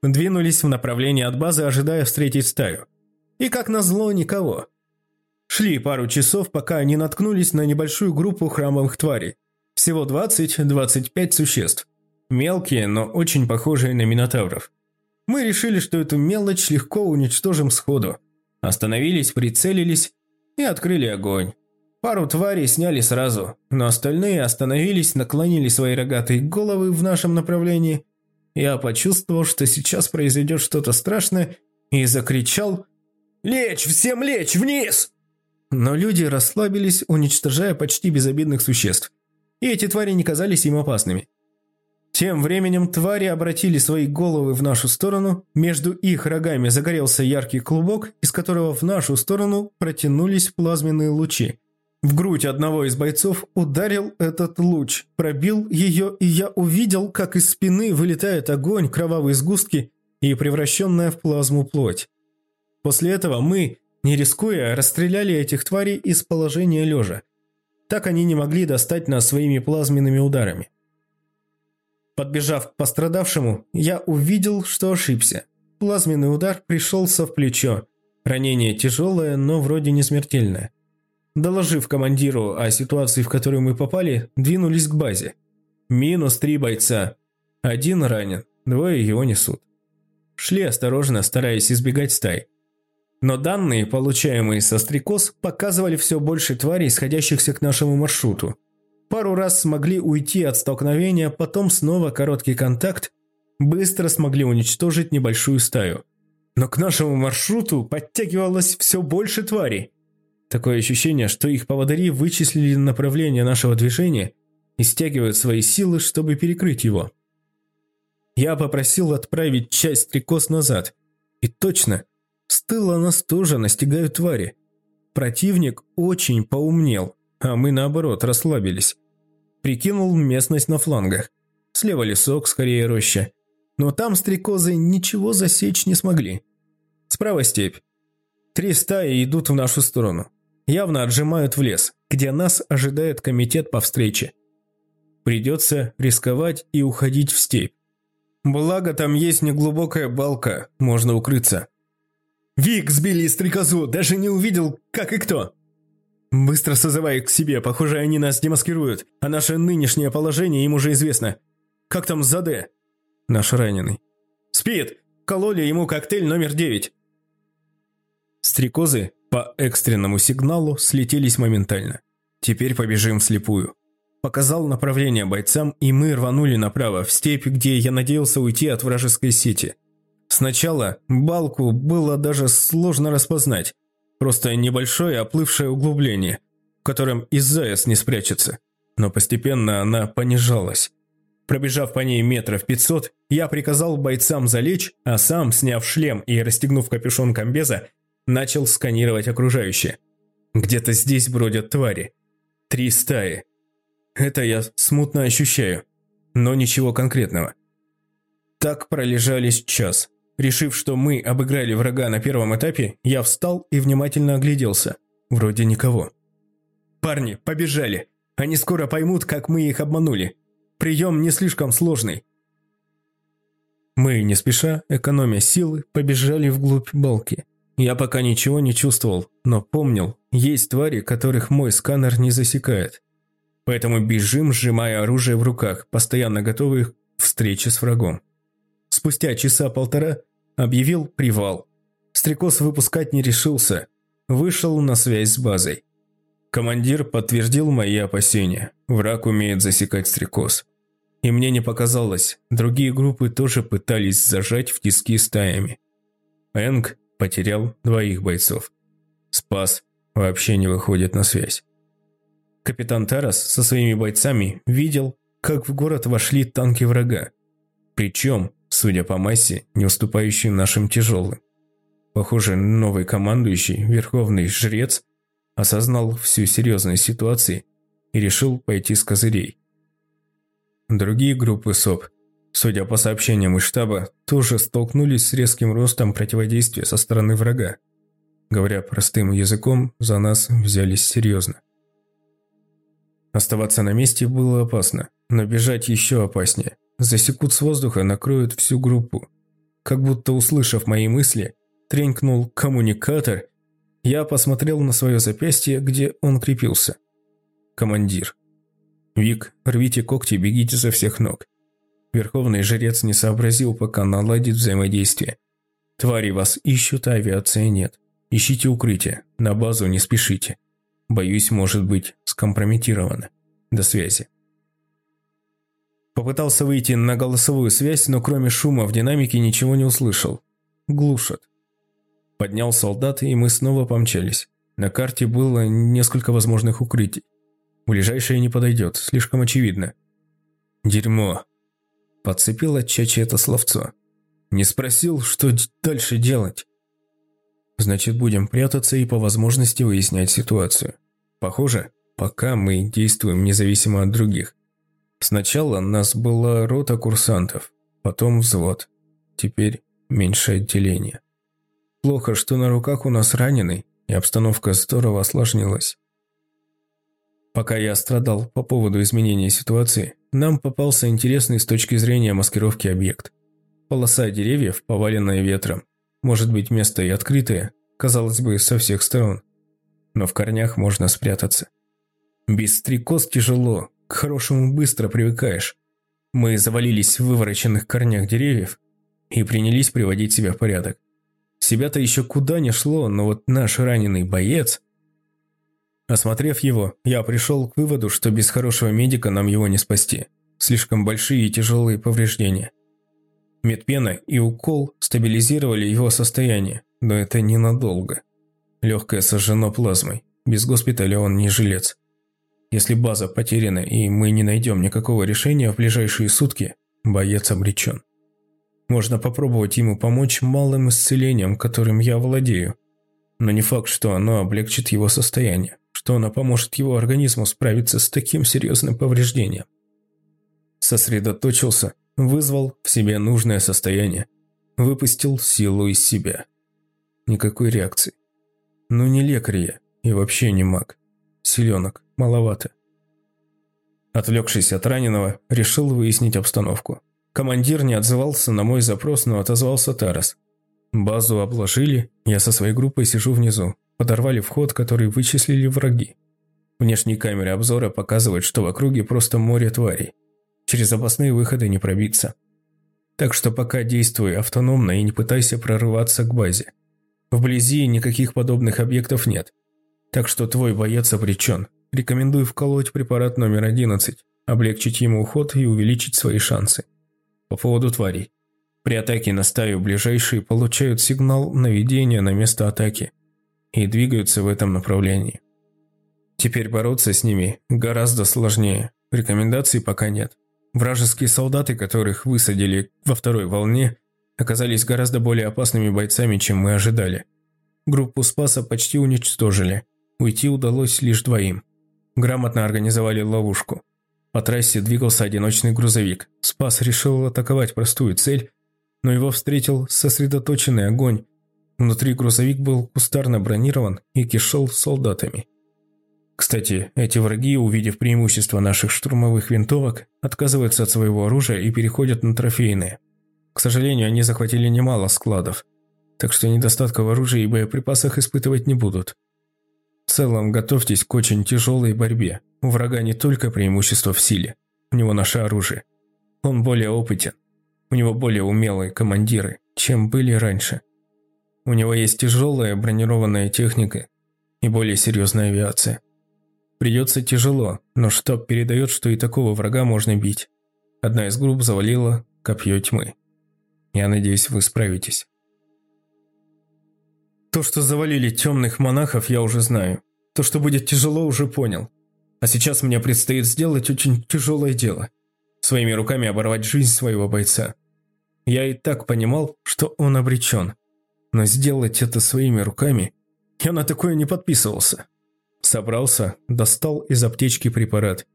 Двинулись в направлении от базы, ожидая встретить стаю. И как назло, никого. Шли пару часов, пока не наткнулись на небольшую группу храмовых тварей. Всего 20-25 существ. Мелкие, но очень похожие на минотавров. Мы решили, что эту мелочь легко уничтожим сходу. Остановились, прицелились и открыли огонь. Пару тварей сняли сразу, но остальные остановились, наклонили свои рогатые головы в нашем направлении. Я почувствовал, что сейчас произойдет что-то страшное, и закричал «Лечь! Всем лечь! Вниз!» Но люди расслабились, уничтожая почти безобидных существ. И эти твари не казались им опасными. Тем временем твари обратили свои головы в нашу сторону, между их рогами загорелся яркий клубок, из которого в нашу сторону протянулись плазменные лучи. В грудь одного из бойцов ударил этот луч, пробил ее, и я увидел, как из спины вылетает огонь, кровавые сгустки и превращенная в плазму плоть. После этого мы, не рискуя, расстреляли этих тварей из положения лежа. Так они не могли достать нас своими плазменными ударами. Подбежав к пострадавшему, я увидел, что ошибся. Плазменный удар пришелся в плечо. Ранение тяжелое, но вроде не смертельное. Доложив командиру о ситуации, в которую мы попали, двинулись к базе. Минус три бойца. Один ранен, двое его несут. Шли осторожно, стараясь избегать стай. Но данные, получаемые со стрекоз, показывали все больше тварей, сходящихся к нашему маршруту. Пару раз смогли уйти от столкновения, потом снова короткий контакт, быстро смогли уничтожить небольшую стаю. Но к нашему маршруту подтягивалось все больше тварей. Такое ощущение, что их поводыри вычислили направление нашего движения и стягивают свои силы, чтобы перекрыть его. Я попросил отправить часть стрекоз назад. И точно, с тыла нас тоже настигают твари. Противник очень поумнел а мы наоборот расслабились. Прикинул местность на флангах. Слева лесок, скорее роща. Но там стрекозы ничего засечь не смогли. Справа степь. Три стаи идут в нашу сторону. Явно отжимают в лес, где нас ожидает комитет по встрече. Придется рисковать и уходить в степь. Благо там есть неглубокая балка, можно укрыться. «Вик, сбили стрекозу, даже не увидел, как и кто!» «Быстро созывай их к себе, похоже, они нас демаскируют, а наше нынешнее положение им уже известно. Как там Заде?» «Наш раненый». «Спит! Кололи ему коктейль номер девять». Стрекозы по экстренному сигналу слетелись моментально. «Теперь побежим вслепую». Показал направление бойцам, и мы рванули направо, в степь, где я надеялся уйти от вражеской сети. Сначала балку было даже сложно распознать, Просто небольшое оплывшее углубление, в котором и заяц не спрячется. Но постепенно она понижалась. Пробежав по ней метров пятьсот, я приказал бойцам залечь, а сам, сняв шлем и расстегнув капюшон комбеза, начал сканировать окружающее. Где-то здесь бродят твари. Три стаи. Это я смутно ощущаю, но ничего конкретного. Так пролежались час. Решив, что мы обыграли врага на первом этапе, я встал и внимательно огляделся. Вроде никого. «Парни, побежали! Они скоро поймут, как мы их обманули. Прием не слишком сложный». Мы, не спеша, экономя силы, побежали вглубь балки. Я пока ничего не чувствовал, но помнил, есть твари, которых мой сканер не засекает. Поэтому бежим, сжимая оружие в руках, постоянно готовые к встрече с врагом спустя часа полтора объявил привал. Стрекоз выпускать не решился. Вышел на связь с базой. Командир подтвердил мои опасения. Враг умеет засекать стрекоз. И мне не показалось, другие группы тоже пытались зажать в тиски стаями. Энг потерял двоих бойцов. Спас вообще не выходит на связь. Капитан Тарас со своими бойцами видел, как в город вошли танки врага. Причем судя по массе, не уступающий нашим тяжелым. Похоже, новый командующий, верховный жрец, осознал всю серьезность ситуации и решил пойти с козырей. Другие группы СОП, судя по сообщениям из штаба, тоже столкнулись с резким ростом противодействия со стороны врага. Говоря простым языком, за нас взялись серьезно. Оставаться на месте было опасно, но бежать еще опаснее. Засекут с воздуха, накроют всю группу. Как будто услышав мои мысли, тренькнул коммуникатор. Я посмотрел на свое запястье, где он крепился. Командир. Вик, рвите когти, бегите со всех ног. Верховный жрец не сообразил, пока наладит взаимодействие. Твари вас ищут, а авиации нет. Ищите укрытие, на базу не спешите. Боюсь, может быть скомпрометировано. До связи. Попытался выйти на голосовую связь, но кроме шума в динамике ничего не услышал. Глушат. Поднял солдат, и мы снова помчались. На карте было несколько возможных укрытий. Ближайшее не подойдет, слишком очевидно. Дерьмо. Подцепил от это словцо. Не спросил, что дальше делать. Значит, будем прятаться и по возможности выяснять ситуацию. Похоже, пока мы действуем независимо от других. Сначала нас была рота курсантов, потом взвод, теперь меньшее отделение. Плохо, что на руках у нас раненый, и обстановка здорово осложнилась. Пока я страдал по поводу изменения ситуации, нам попался интересный с точки зрения маскировки объект. Полоса деревьев, поваленная ветром. Может быть, место и открытое, казалось бы, со всех сторон. Но в корнях можно спрятаться. Без стрекоз тяжело, к хорошему быстро привыкаешь. Мы завалились в вывороченных корнях деревьев и принялись приводить себя в порядок. Себя-то еще куда не шло, но вот наш раненый боец... Осмотрев его, я пришел к выводу, что без хорошего медика нам его не спасти. Слишком большие и тяжелые повреждения. Медпена и укол стабилизировали его состояние, но это ненадолго. Легкое сожжено плазмой. Без госпиталя он не жилец. Если база потеряна и мы не найдем никакого решения в ближайшие сутки, боец обречен. Можно попробовать ему помочь малым исцелением, которым я владею. Но не факт, что оно облегчит его состояние, что оно поможет его организму справиться с таким серьезным повреждением. Сосредоточился, вызвал в себе нужное состояние, выпустил силу из себя. Никакой реакции. Ну не лекарь я, и вообще не маг. Селенок, маловато. Отвлекшись от раненого, решил выяснить обстановку. Командир не отзывался на мой запрос, но отозвался Тарас. Базу обложили, я со своей группой сижу внизу. Подорвали вход, который вычислили враги. Внешние камеры обзора показывают, что в округе просто море тварей. Через запасные выходы не пробиться. Так что пока действуй автономно и не пытайся прорываться к базе. Вблизи никаких подобных объектов нет. Так что твой боец обречен. Рекомендую вколоть препарат номер 11, облегчить ему уход и увеличить свои шансы. По поводу тварей. При атаке на стаю ближайшие получают сигнал наведения на место атаки и двигаются в этом направлении. Теперь бороться с ними гораздо сложнее, рекомендаций пока нет. Вражеские солдаты, которых высадили во второй волне, оказались гораздо более опасными бойцами, чем мы ожидали. Группу Спаса почти уничтожили, уйти удалось лишь двоим. Грамотно организовали ловушку. По трассе двигался одиночный грузовик. Спас решил атаковать простую цель, но его встретил сосредоточенный огонь. Внутри грузовик был кустарно бронирован и кишел солдатами. Кстати, эти враги, увидев преимущество наших штурмовых винтовок, отказываются от своего оружия и переходят на трофейные. К сожалению, они захватили немало складов, так что недостатка в оружии и боеприпасах испытывать не будут. В целом, готовьтесь к очень тяжелой борьбе. У врага не только преимущество в силе, у него наше оружие. Он более опытен, у него более умелые командиры, чем были раньше. У него есть тяжелая бронированная техника и более серьезная авиация. Придется тяжело, но штаб передает, что и такого врага можно бить. Одна из групп завалила копье тьмы. Я надеюсь, вы справитесь. То, что завалили темных монахов, я уже знаю. То, что будет тяжело, уже понял. А сейчас мне предстоит сделать очень тяжелое дело. Своими руками оборвать жизнь своего бойца. Я и так понимал, что он обречен. Но сделать это своими руками... Я на такое не подписывался. Собрался, достал из аптечки препарат.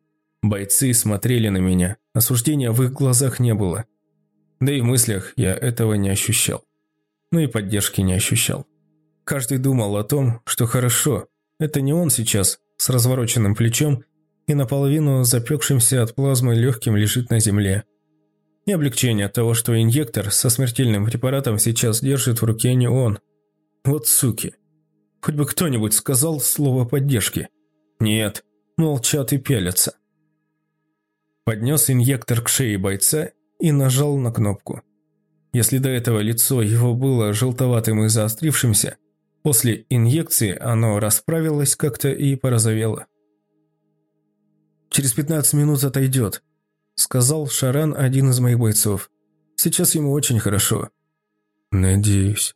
Бойцы смотрели на меня, осуждения в их глазах не было. Да и в мыслях я этого не ощущал. Ну и поддержки не ощущал. Каждый думал о том, что хорошо, это не он сейчас с развороченным плечом и наполовину запекшимся от плазмы легким лежит на земле. И облегчение от того, что инъектор со смертельным препаратом сейчас держит в руке не он. Вот суки. Хоть бы кто-нибудь сказал слово поддержки. Нет, молчат и пялятся. Поднес инъектор к шее бойца и нажал на кнопку. Если до этого лицо его было желтоватым и заострившимся, после инъекции оно расправилось как-то и порозовело. «Через 15 минут отойдет», – сказал Шаран, один из моих бойцов. «Сейчас ему очень хорошо». «Надеюсь».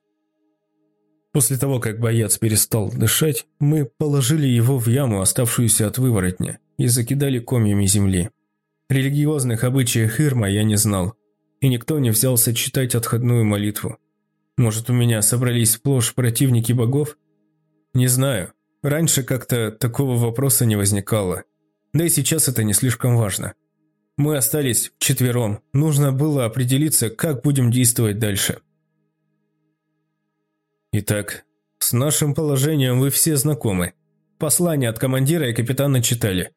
После того, как боец перестал дышать, мы положили его в яму, оставшуюся от выворотня, и закидали комьями земли. Религиозных обычаях Ирма я не знал, и никто не взялся читать отходную молитву. Может, у меня собрались сплошь противники богов? Не знаю. Раньше как-то такого вопроса не возникало. Да и сейчас это не слишком важно. Мы остались вчетвером. Нужно было определиться, как будем действовать дальше. Итак, с нашим положением вы все знакомы. Послание от командира и капитана читали.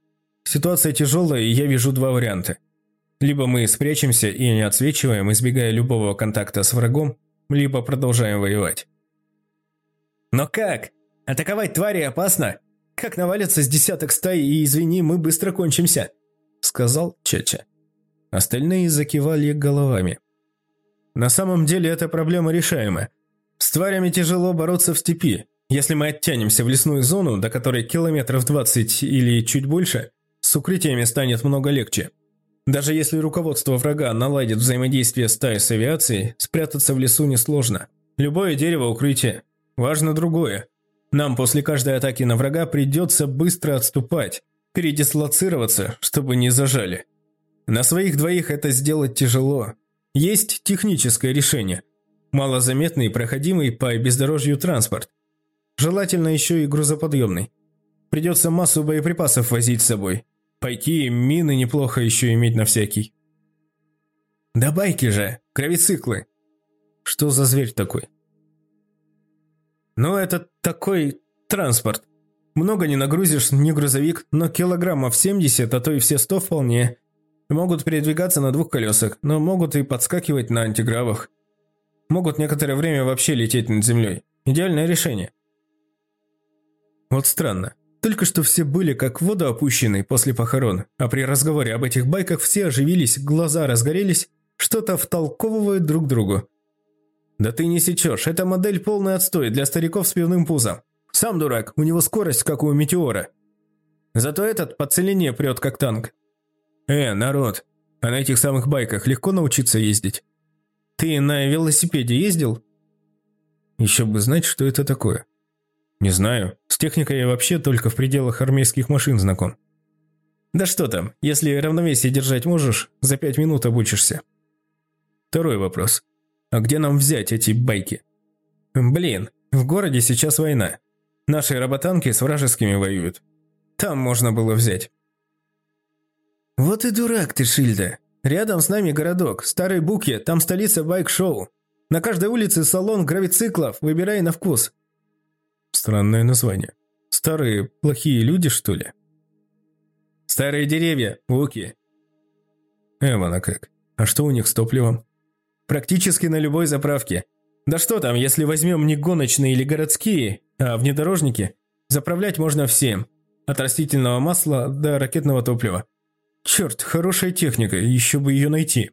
Ситуация тяжелая, и я вижу два варианта. Либо мы спрячемся и не отсвечиваем, избегая любого контакта с врагом, либо продолжаем воевать. Но как? Атаковать твари опасно. Как навалится с десяток стай и, извини, мы быстро кончимся, сказал Чеча. Остальные закивали головами. На самом деле эта проблема решаема. С тварями тяжело бороться в степи. Если мы оттянемся в лесную зону, до которой километров 20 или чуть больше, с укрытиями станет много легче. Даже если руководство врага наладит взаимодействие стаи с авиацией, спрятаться в лесу несложно. Любое дерево – укрытие. Важно другое. Нам после каждой атаки на врага придется быстро отступать, передислоцироваться, чтобы не зажали. На своих двоих это сделать тяжело. Есть техническое решение. Малозаметный и проходимый по бездорожью транспорт. Желательно еще и грузоподъемный. Придется массу боеприпасов возить с собой, Пайки, мины неплохо еще иметь на всякий. Да байки же, гравициклы. Что за зверь такой? Ну, это такой транспорт. Много не нагрузишь, не грузовик, но килограммов 70, а то и все 100 вполне. Могут передвигаться на двух колесах, но могут и подскакивать на антигравах. Могут некоторое время вообще лететь над землей. Идеальное решение. Вот странно. Только что все были как в воду опущены после похорон, а при разговоре об этих байках все оживились, глаза разгорелись, что-то втолковывают друг другу. «Да ты не сечешь, эта модель полный отстой для стариков с пивным пузом. Сам дурак, у него скорость, как у метеора. Зато этот по целине прет, как танк». «Э, народ, а на этих самых байках легко научиться ездить?» «Ты на велосипеде ездил?» «Еще бы знать, что это такое». «Не знаю. С техникой я вообще только в пределах армейских машин знаком». «Да что там, если равновесие держать можешь, за пять минут обучишься». Второй вопрос. А где нам взять эти байки? Блин, в городе сейчас война. Наши работанки с вражескими воюют. Там можно было взять. Вот и дурак ты, Шильда. Рядом с нами городок, Старый Буки, там столица байк-шоу. На каждой улице салон гравициклов, выбирай на вкус. Странное название. Старые плохие люди, что ли? Старые деревья, Буки. Эвана как? А что у них с топливом? Практически на любой заправке. Да что там, если возьмем не гоночные или городские, а внедорожники, заправлять можно всем. От растительного масла до ракетного топлива. Черт, хорошая техника, еще бы ее найти.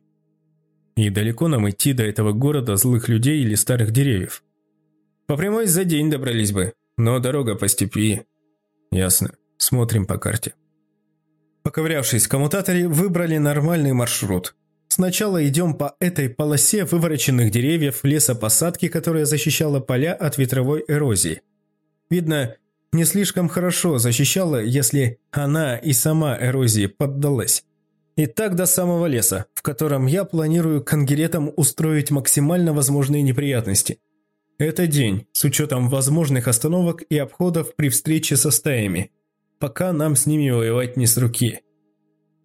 И далеко нам идти до этого города злых людей или старых деревьев? По прямой за день добрались бы, но дорога по степи. Ясно. Смотрим по карте. Поковырявшись в коммутаторе, выбрали нормальный маршрут. Сначала идем по этой полосе вывороченных деревьев лесопосадки, которая защищала поля от ветровой эрозии. Видно, не слишком хорошо защищала, если она и сама эрозии поддалась. И так до самого леса, в котором я планирую конгеретам устроить максимально возможные неприятности. Это день, с учетом возможных остановок и обходов при встрече со стаями, пока нам с ними воевать не с руки.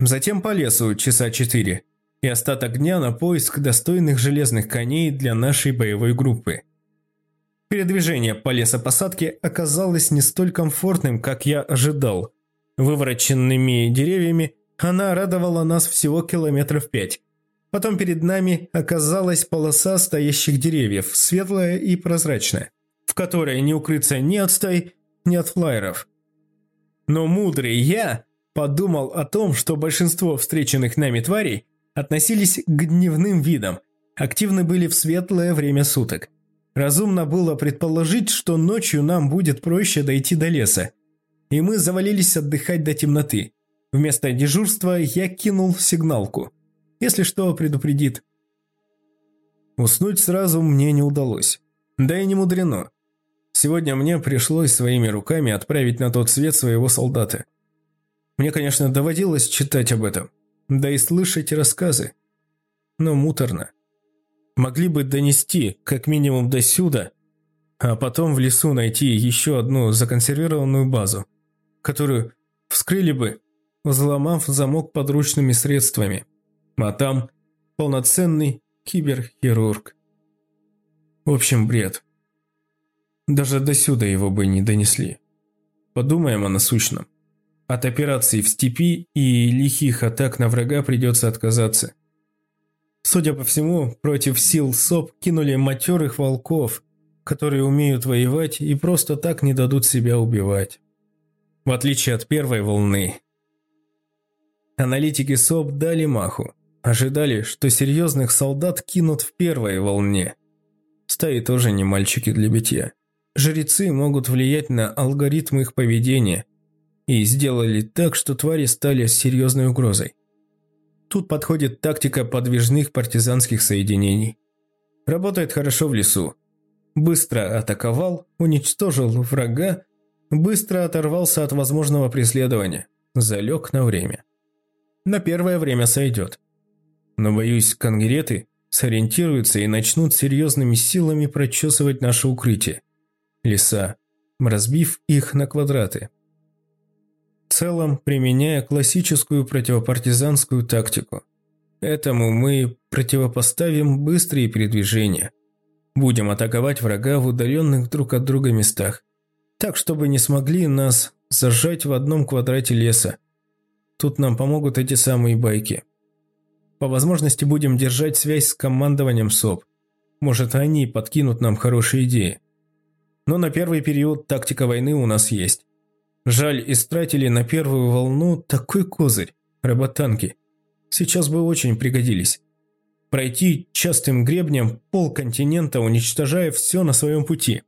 Затем по лесу часа четыре, и остаток дня на поиск достойных железных коней для нашей боевой группы. Передвижение по лесопосадке оказалось не столь комфортным, как я ожидал. Вывороченными деревьями она радовала нас всего километров пять. Потом перед нами оказалась полоса стоящих деревьев, светлая и прозрачная, в которой не укрыться ни от стай, ни от флайеров. Но мудрый я подумал о том, что большинство встреченных нами тварей относились к дневным видам, активны были в светлое время суток. Разумно было предположить, что ночью нам будет проще дойти до леса. И мы завалились отдыхать до темноты. Вместо дежурства я кинул сигналку – если что, предупредит. Уснуть сразу мне не удалось. Да и не мудрено. Сегодня мне пришлось своими руками отправить на тот свет своего солдата. Мне, конечно, доводилось читать об этом, да и слышать рассказы. но муторно. Могли бы донести, как минимум до сюда, а потом в лесу найти еще одну законсервированную базу, которую вскрыли бы, взломав замок подручными средствами. А там полноценный киберхирург. В общем, бред. Даже до сюда его бы не донесли. Подумаем о насущном. От операций в степи и лихих атак на врага придется отказаться. Судя по всему, против сил СОП кинули матерых волков, которые умеют воевать и просто так не дадут себя убивать. В отличие от первой волны. Аналитики СОП дали маху. Ожидали, что серьезных солдат кинут в первой волне. Стаи тоже не мальчики для битья. Жрецы могут влиять на алгоритм их поведения и сделали так, что твари стали серьезной угрозой. Тут подходит тактика подвижных партизанских соединений. Работает хорошо в лесу. Быстро атаковал, уничтожил врага, быстро оторвался от возможного преследования, залег на время. На первое время сойдет. Но, боюсь, конгреты сориентируются и начнут серьезными силами прочесывать наше укрытие. Леса, разбив их на квадраты целом применяя классическую противопартизанскую тактику. Этому мы противопоставим быстрые передвижения. Будем атаковать врага в удаленных друг от друга местах, так чтобы не смогли нас зажать в одном квадрате леса. Тут нам помогут эти самые байки. По возможности будем держать связь с командованием СОП. Может, они подкинут нам хорошие идеи. Но на первый период тактика войны у нас есть. Жаль, истратили на первую волну такой козырь, работанки. Сейчас бы очень пригодились. Пройти частым гребнем пол континента, уничтожая все на своем пути.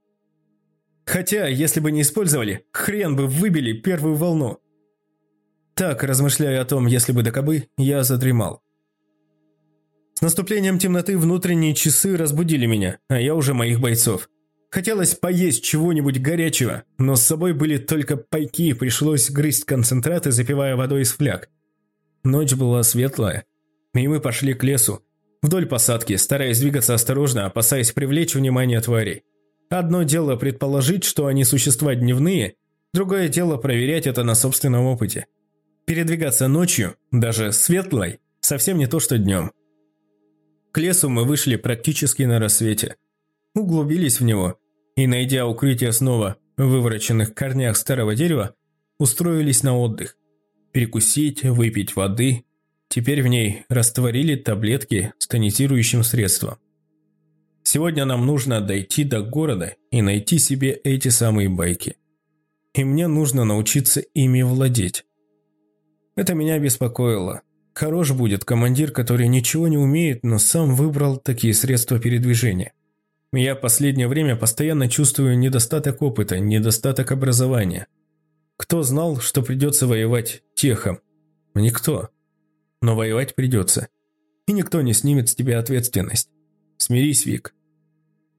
Хотя, если бы не использовали, хрен бы выбили первую волну. Так, размышляя о том, если бы до кобы, я задремал. С наступлением темноты внутренние часы разбудили меня, а я уже моих бойцов. Хотелось поесть чего-нибудь горячего, но с собой были только пайки, пришлось грызть концентраты, запивая водой из фляг. Ночь была светлая, и мы пошли к лесу, вдоль посадки, стараясь двигаться осторожно, опасаясь привлечь внимание тварей. Одно дело предположить, что они существа дневные, другое дело проверять это на собственном опыте. Передвигаться ночью, даже светлой, совсем не то, что днем. К лесу мы вышли практически на рассвете. Углубились в него, и, найдя укрытие снова в вывороченных корнях старого дерева, устроились на отдых. Перекусить, выпить воды. Теперь в ней растворили таблетки с тонизирующим средством. Сегодня нам нужно дойти до города и найти себе эти самые байки. И мне нужно научиться ими владеть. Это меня беспокоило. Хорош будет командир, который ничего не умеет, но сам выбрал такие средства передвижения. Я последнее время постоянно чувствую недостаток опыта, недостаток образования. Кто знал, что придется воевать техом? Никто. Но воевать придется. И никто не снимет с тебя ответственность. Смирись, Вик.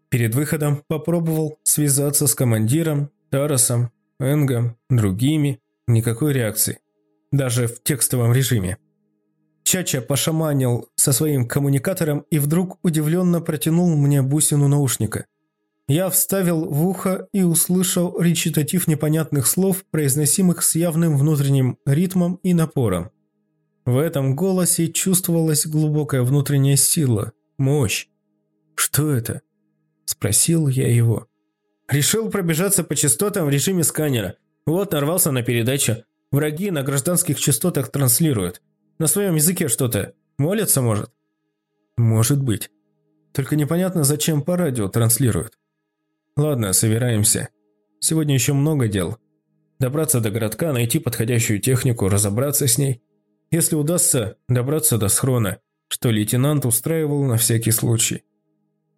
Перед выходом попробовал связаться с командиром, Тарасом, Энгом, другими. Никакой реакции. Даже в текстовом режиме. Чача пошаманил со своим коммуникатором и вдруг удивленно протянул мне бусину наушника. Я вставил в ухо и услышал речитатив непонятных слов, произносимых с явным внутренним ритмом и напором. В этом голосе чувствовалась глубокая внутренняя сила, мощь. «Что это?» – спросил я его. «Решил пробежаться по частотам в режиме сканера. Вот нарвался на передачу. Враги на гражданских частотах транслируют. На своем языке что-то. Молятся, может? Может быть. Только непонятно, зачем по радио транслируют. Ладно, собираемся. Сегодня еще много дел. Добраться до городка, найти подходящую технику, разобраться с ней. Если удастся, добраться до схрона, что лейтенант устраивал на всякий случай.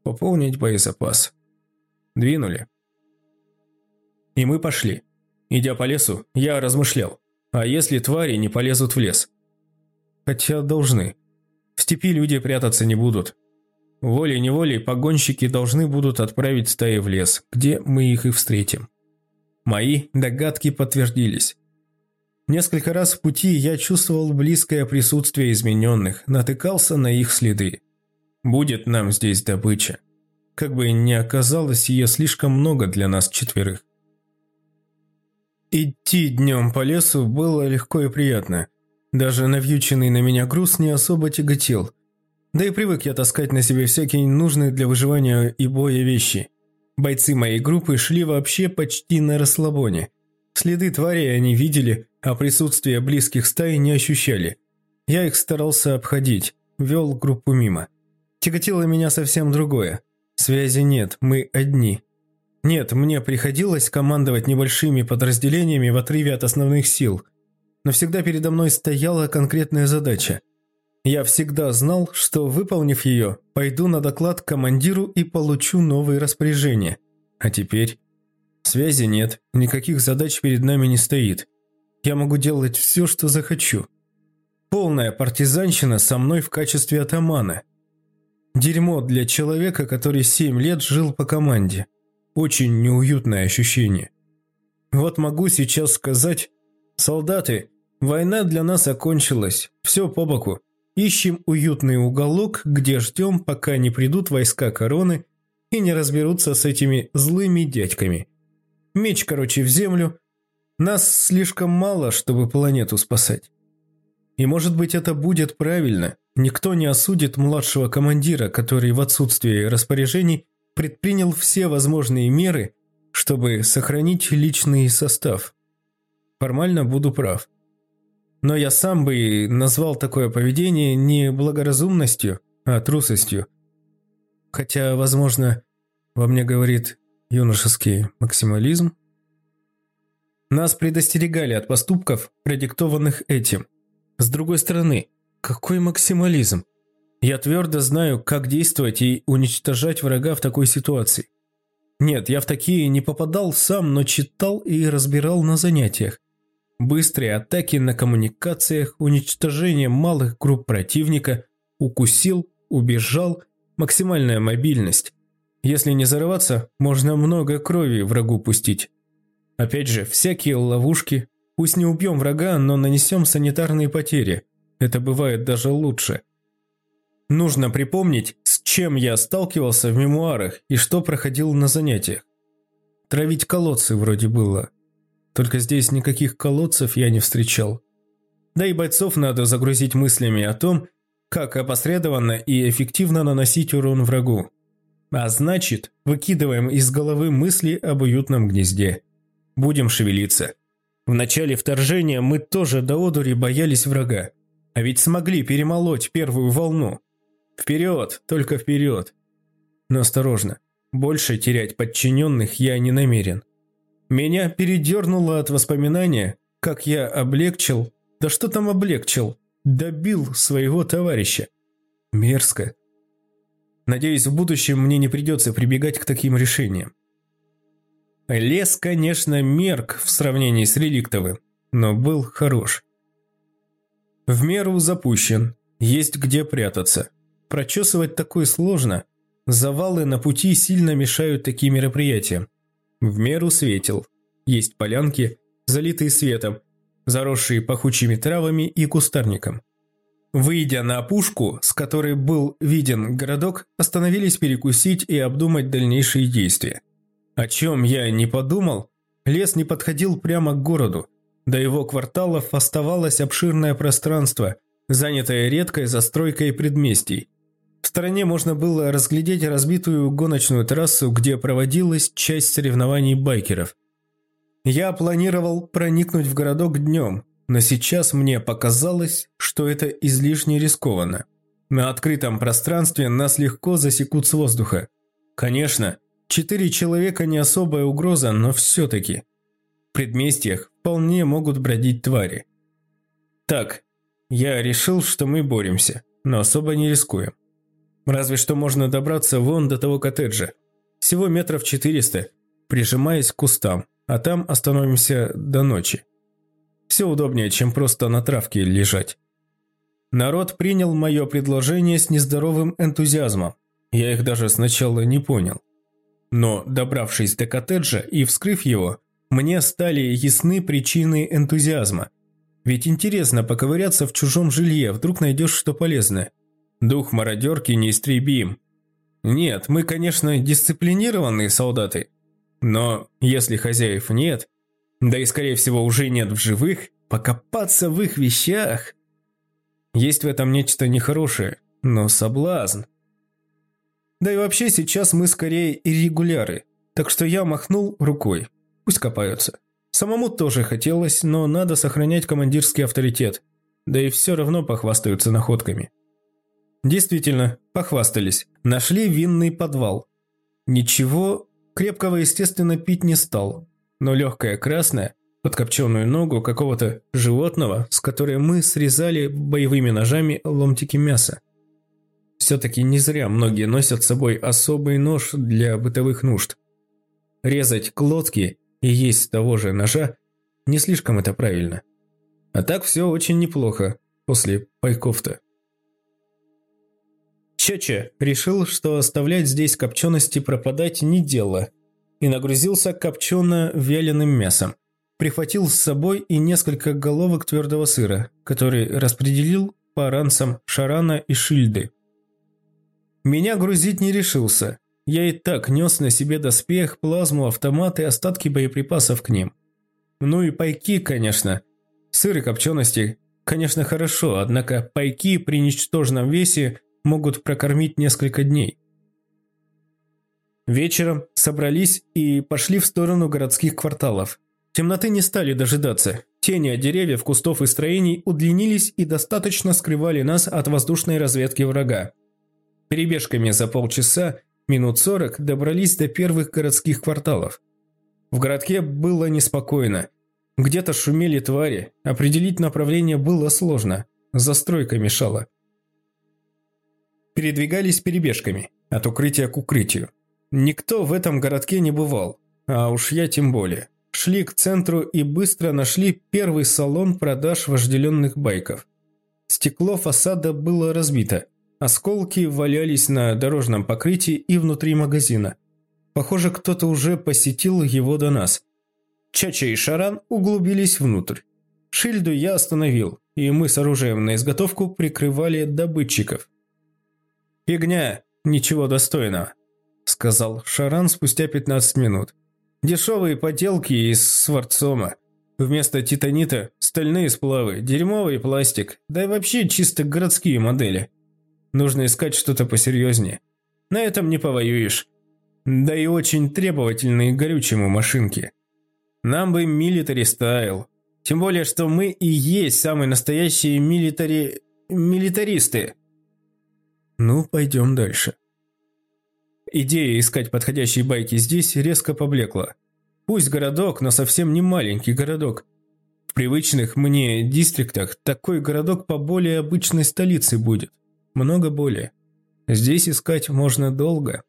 Пополнить боезапас. Двинули. И мы пошли. Идя по лесу, я размышлял. А если твари не полезут в лес? Хотя должны. В степи люди прятаться не будут. Волей-неволей погонщики должны будут отправить стаи в лес, где мы их и встретим. Мои догадки подтвердились. Несколько раз в пути я чувствовал близкое присутствие измененных, натыкался на их следы. Будет нам здесь добыча. Как бы ни оказалось ее слишком много для нас четверых. Идти днем по лесу было легко и приятно. Даже навьюченный на меня груз не особо тяготел. Да и привык я таскать на себе всякие нужные для выживания и боя вещи. Бойцы моей группы шли вообще почти на расслабоне. Следы твари они видели, а присутствие близких стай не ощущали. Я их старался обходить, вел группу мимо. Тяготило меня совсем другое. Связи нет, мы одни. Нет, мне приходилось командовать небольшими подразделениями в отрыве от основных сил. Но всегда передо мной стояла конкретная задача. Я всегда знал, что, выполнив ее, пойду на доклад к командиру и получу новые распоряжения. А теперь... Связи нет, никаких задач перед нами не стоит. Я могу делать все, что захочу. Полная партизанщина со мной в качестве атамана. Дерьмо для человека, который семь лет жил по команде. Очень неуютное ощущение. Вот могу сейчас сказать, солдаты, война для нас окончилась, все по боку. Ищем уютный уголок, где ждем, пока не придут войска короны и не разберутся с этими злыми дядьками. Меч, короче, в землю. Нас слишком мало, чтобы планету спасать. И может быть это будет правильно. Никто не осудит младшего командира, который в отсутствии распоряжений предпринял все возможные меры, чтобы сохранить личный состав. Формально буду прав. Но я сам бы назвал такое поведение не благоразумностью, а трусостью. Хотя, возможно, во мне говорит юношеский максимализм. Нас предостерегали от поступков, продиктованных этим. С другой стороны, какой максимализм? Я твердо знаю, как действовать и уничтожать врага в такой ситуации. Нет, я в такие не попадал сам, но читал и разбирал на занятиях. Быстрые атаки на коммуникациях, уничтожение малых групп противника, укусил, убежал, максимальная мобильность. Если не зарываться, можно много крови врагу пустить. Опять же, всякие ловушки. Пусть не убьем врага, но нанесем санитарные потери. Это бывает даже лучше. Нужно припомнить, с чем я сталкивался в мемуарах и что проходил на занятиях. Травить колодцы вроде было. Только здесь никаких колодцев я не встречал. Да и бойцов надо загрузить мыслями о том, как опосредованно и эффективно наносить урон врагу. А значит, выкидываем из головы мысли об уютном гнезде. Будем шевелиться. В начале вторжения мы тоже до одури боялись врага. А ведь смогли перемолоть первую волну. Вперед, только вперед. Но осторожно, больше терять подчиненных я не намерен. Меня передернуло от воспоминания, как я облегчил, да что там облегчил, добил своего товарища. Мерзко. Надеюсь, в будущем мне не придется прибегать к таким решениям. Лес, конечно, мерк в сравнении с реликтовым, но был хорош. В меру запущен, есть где прятаться. Прочесывать такое сложно. Завалы на пути сильно мешают таким мероприятиям. В меру светил. Есть полянки, залитые светом, заросшие пахучими травами и кустарником. Выйдя на опушку, с которой был виден городок, остановились перекусить и обдумать дальнейшие действия. О чем я не подумал, лес не подходил прямо к городу. До его кварталов оставалось обширное пространство, занятое редкой застройкой предместий. В стороне можно было разглядеть разбитую гоночную трассу, где проводилась часть соревнований байкеров. Я планировал проникнуть в городок днем, но сейчас мне показалось, что это излишне рискованно. На открытом пространстве нас легко засекут с воздуха. Конечно, четыре человека не особая угроза, но все-таки. В предместьях вполне могут бродить твари. Так, я решил, что мы боремся, но особо не рискуем. Разве что можно добраться вон до того коттеджа. Всего метров 400, прижимаясь к кустам, а там остановимся до ночи. Все удобнее, чем просто на травке лежать. Народ принял мое предложение с нездоровым энтузиазмом. Я их даже сначала не понял. Но, добравшись до коттеджа и вскрыв его, мне стали ясны причины энтузиазма. Ведь интересно поковыряться в чужом жилье, вдруг найдешь что полезное. Дух мародерки неистребим. Нет, мы, конечно, дисциплинированные солдаты. Но если хозяев нет, да и, скорее всего, уже нет в живых, покопаться в их вещах... Есть в этом нечто нехорошее, но соблазн. Да и вообще сейчас мы скорее иррегуляры, так что я махнул рукой. Пусть копаются. Самому тоже хотелось, но надо сохранять командирский авторитет. Да и все равно похвастаются находками. Действительно, похвастались. Нашли винный подвал. Ничего крепкого, естественно, пить не стал. Но легкое красное, подкопченную ногу какого-то животного, с которой мы срезали боевыми ножами ломтики мяса. Все-таки не зря многие носят с собой особый нож для бытовых нужд. Резать клотки и есть того же ножа, не слишком это правильно. А так все очень неплохо после пайков-то. Чача решил, что оставлять здесь копчености пропадать не дело, и нагрузился копчено-вяленым мясом. Прихватил с собой и несколько головок твердого сыра, который распределил по ранцам Шарана и Шильды. Меня грузить не решился, я и так нес на себе доспех, плазму, автомат и остатки боеприпасов к ним. Ну и пайки, конечно. Сыр и копчености, конечно, хорошо, однако пайки при ничтожном весе могут прокормить несколько дней. Вечером собрались и пошли в сторону городских кварталов. Темноты не стали дожидаться. Тени от деревьев, кустов и строений удлинились и достаточно скрывали нас от воздушной разведки врага. Перебежками за полчаса Минут сорок добрались до первых городских кварталов. В городке было неспокойно. Где-то шумели твари, определить направление было сложно, застройка мешала. Передвигались перебежками, от укрытия к укрытию. Никто в этом городке не бывал, а уж я тем более. Шли к центру и быстро нашли первый салон продаж вожделенных байков. Стекло фасада было разбито, Осколки валялись на дорожном покрытии и внутри магазина. Похоже, кто-то уже посетил его до нас. Чача и Шаран углубились внутрь. Шильду я остановил, и мы с оружием на изготовку прикрывали добытчиков. «Фигня, ничего достойного», – сказал Шаран спустя 15 минут. «Дешевые поделки из сварцома. Вместо титанита – стальные сплавы, дерьмовый пластик, да и вообще чисто городские модели. Нужно искать что-то посерьезнее. На этом не повоюешь. Да и очень требовательные к горючему машинки. Нам бы милитари стайл. Тем более, что мы и есть самые настоящие милитари... милитаристы. Ну, пойдем дальше. Идея искать подходящие байки здесь резко поблекла. Пусть городок, но совсем не маленький городок. В привычных мне дистриктах такой городок по более обычной столице будет много боли. Здесь искать можно долго.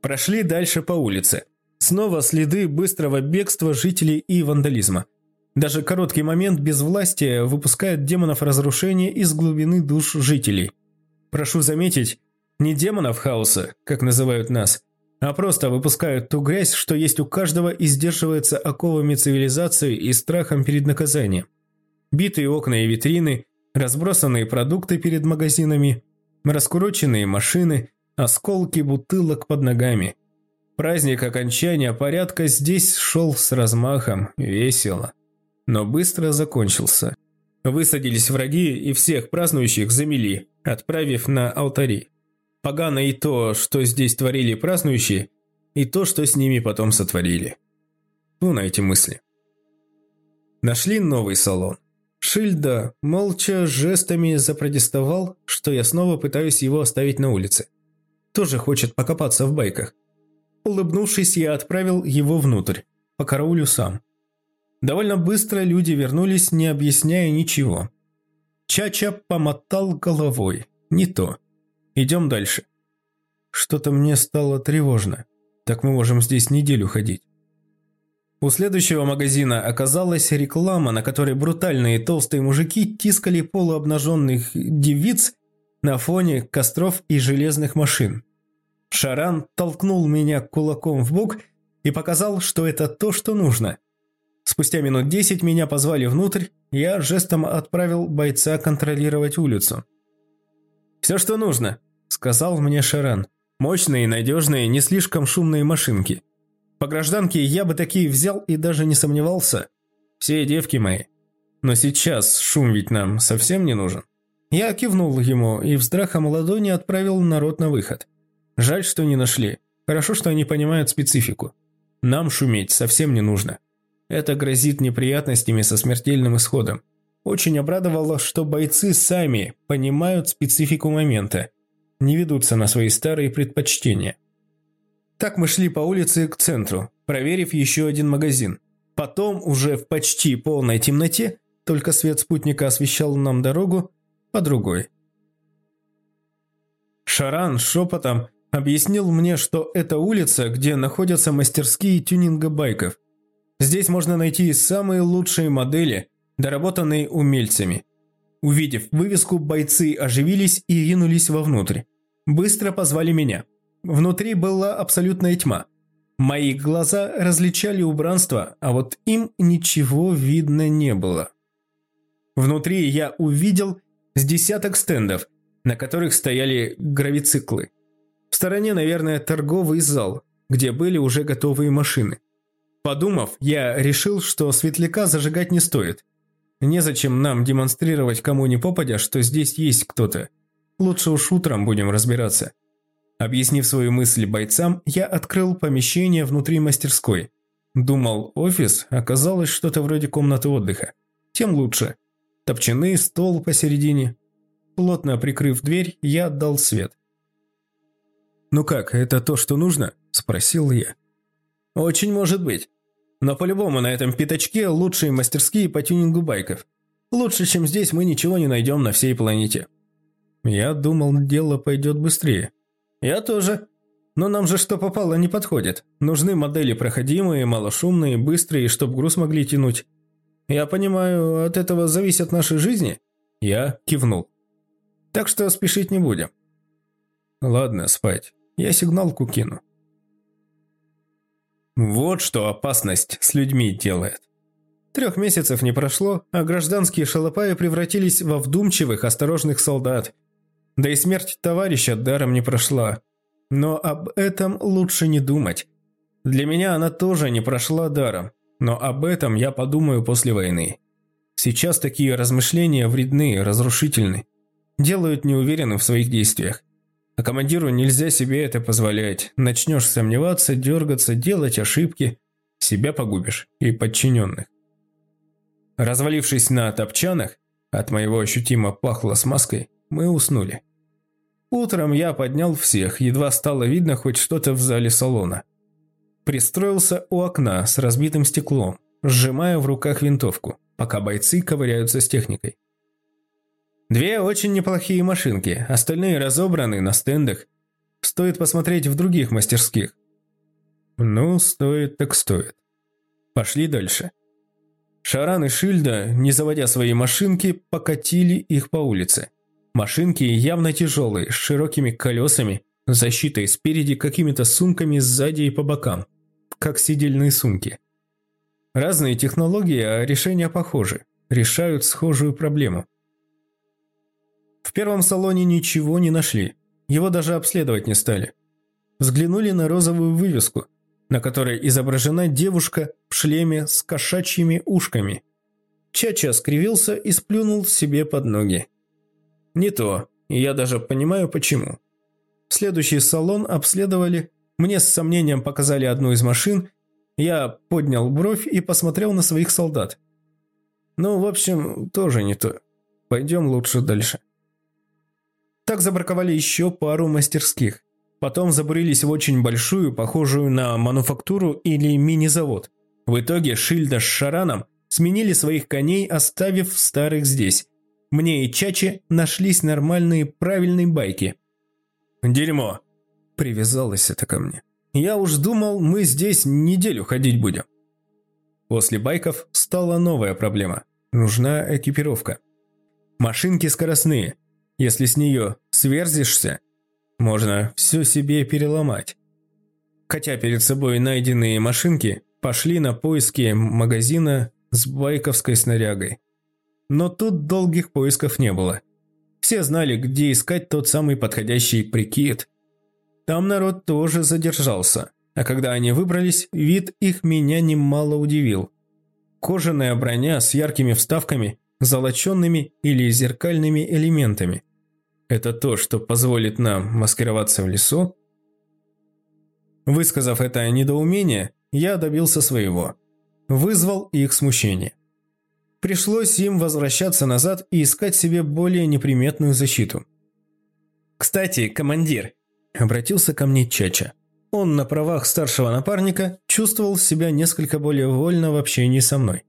Прошли дальше по улице. Снова следы быстрого бегства жителей и вандализма. Даже короткий момент безвластия выпускает демонов разрушения из глубины душ жителей. Прошу заметить, не демонов хаоса, как называют нас, а просто выпускают ту грязь, что есть у каждого и сдерживается оковами цивилизации и страхом перед наказанием. Битые окна и витрины, разбросанные продукты перед магазинами, раскуроченные машины, осколки бутылок под ногами. Праздник окончания порядка здесь шел с размахом, весело. Но быстро закончился. Высадились враги и всех празднующих замели, отправив на алтари. Погано и то, что здесь творили празднующие, и то, что с ними потом сотворили. Ну, на эти мысли. Нашли новый салон. Шильда молча жестами запротестовал, что я снова пытаюсь его оставить на улице. Тоже хочет покопаться в байках. Улыбнувшись, я отправил его внутрь, по караулю сам. Довольно быстро люди вернулись, не объясняя ничего. Чача помотал головой. Не то. Идем дальше. Что-то мне стало тревожно. Так мы можем здесь неделю ходить. У следующего магазина оказалась реклама, на которой брутальные толстые мужики тискали полуобнаженных девиц на фоне костров и железных машин. Шаран толкнул меня кулаком в бок и показал, что это то, что нужно. Спустя минут десять меня позвали внутрь, я жестом отправил бойца контролировать улицу. «Все, что нужно», – сказал мне Шаран. «Мощные, надежные, не слишком шумные машинки. По гражданке я бы такие взял и даже не сомневался. Все девки мои. Но сейчас шум ведь нам совсем не нужен». Я кивнул ему и вздрахом ладони отправил народ на выход. Жаль, что не нашли. Хорошо, что они понимают специфику. Нам шуметь совсем не нужно. Это грозит неприятностями со смертельным исходом. Очень обрадовало, что бойцы сами понимают специфику момента, не ведутся на свои старые предпочтения. Так мы шли по улице к центру, проверив еще один магазин. Потом, уже в почти полной темноте, только свет спутника освещал нам дорогу, по другой. Шаран шепотом объяснил мне, что это улица, где находятся мастерские тюнинга байков. Здесь можно найти самые лучшие модели, доработанные умельцами. Увидев вывеску, бойцы оживились и ринулись вовнутрь. Быстро позвали меня. Внутри была абсолютная тьма. Мои глаза различали убранство, а вот им ничего видно не было. Внутри я увидел с десяток стендов, на которых стояли гравициклы. В стороне, наверное, торговый зал, где были уже готовые машины. Подумав, я решил, что светляка зажигать не стоит. Незачем нам демонстрировать кому ни попадя, что здесь есть кто-то. Лучше уж утром будем разбираться. Объяснив свою мысль бойцам, я открыл помещение внутри мастерской. Думал, офис, оказалось что-то вроде комнаты отдыха. Тем лучше. Топчаны, стол посередине. Плотно прикрыв дверь, я отдал свет. «Ну как, это то, что нужно?» – спросил я. «Очень может быть. Но по-любому на этом пятачке лучшие мастерские по тюнингу байков. Лучше, чем здесь, мы ничего не найдем на всей планете». Я думал, дело пойдет быстрее. «Я тоже. Но нам же что попало не подходит. Нужны модели проходимые, малошумные, быстрые, чтоб груз могли тянуть. Я понимаю, от этого зависят наши жизни?» Я кивнул. «Так что спешить не будем». «Ладно, спать. Я сигналку кину. Вот что опасность с людьми делает. Трех месяцев не прошло, а гражданские шалопаи превратились во вдумчивых, осторожных солдат. Да и смерть товарища даром не прошла. Но об этом лучше не думать. Для меня она тоже не прошла даром, но об этом я подумаю после войны. Сейчас такие размышления вредны, разрушительны, делают неуверенным в своих действиях. А командиру нельзя себе это позволять. Начнешь сомневаться, дергаться, делать ошибки. Себя погубишь и подчиненных. Развалившись на топчанах, от моего ощутимо пахло смазкой, мы уснули. Утром я поднял всех, едва стало видно хоть что-то в зале салона. Пристроился у окна с разбитым стеклом, сжимая в руках винтовку, пока бойцы ковыряются с техникой. Две очень неплохие машинки, остальные разобраны на стендах. Стоит посмотреть в других мастерских. Ну, стоит так стоит. Пошли дальше. Шаран и Шильда, не заводя свои машинки, покатили их по улице. Машинки явно тяжелые, с широкими колесами, защитой спереди какими-то сумками сзади и по бокам, как сидельные сумки. Разные технологии, а решения похожи, решают схожую проблему. В первом салоне ничего не нашли. Его даже обследовать не стали. Взглянули на розовую вывеску, на которой изображена девушка в шлеме с кошачьими ушками. Чача скривился и сплюнул себе под ноги. Не то, и я даже понимаю почему. Следующий салон обследовали, мне с сомнением показали одну из машин, я поднял бровь и посмотрел на своих солдат. Ну, в общем, тоже не то. Пойдем лучше дальше. Так забраковали еще пару мастерских. Потом забурились в очень большую, похожую на мануфактуру или мини-завод. В итоге Шильда с Шараном сменили своих коней, оставив старых здесь. Мне и Чаче нашлись нормальные правильные байки. «Дерьмо!» – привязалось это ко мне. «Я уж думал, мы здесь неделю ходить будем». После байков стала новая проблема. Нужна экипировка. Машинки скоростные – если с нее сверзишься, можно все себе переломать. Хотя перед собой найденные машинки пошли на поиски магазина с байковской снарягой. Но тут долгих поисков не было. Все знали, где искать тот самый подходящий прикид. Там народ тоже задержался, а когда они выбрались, вид их меня немало удивил. Кожаная броня с яркими вставками, золоченными или зеркальными элементами. Это то, что позволит нам маскироваться в лесу? Высказав это недоумение, я добился своего. Вызвал их смущение. Пришлось им возвращаться назад и искать себе более неприметную защиту. «Кстати, командир», – обратился ко мне Чача. Он на правах старшего напарника чувствовал себя несколько более вольно в общении со мной.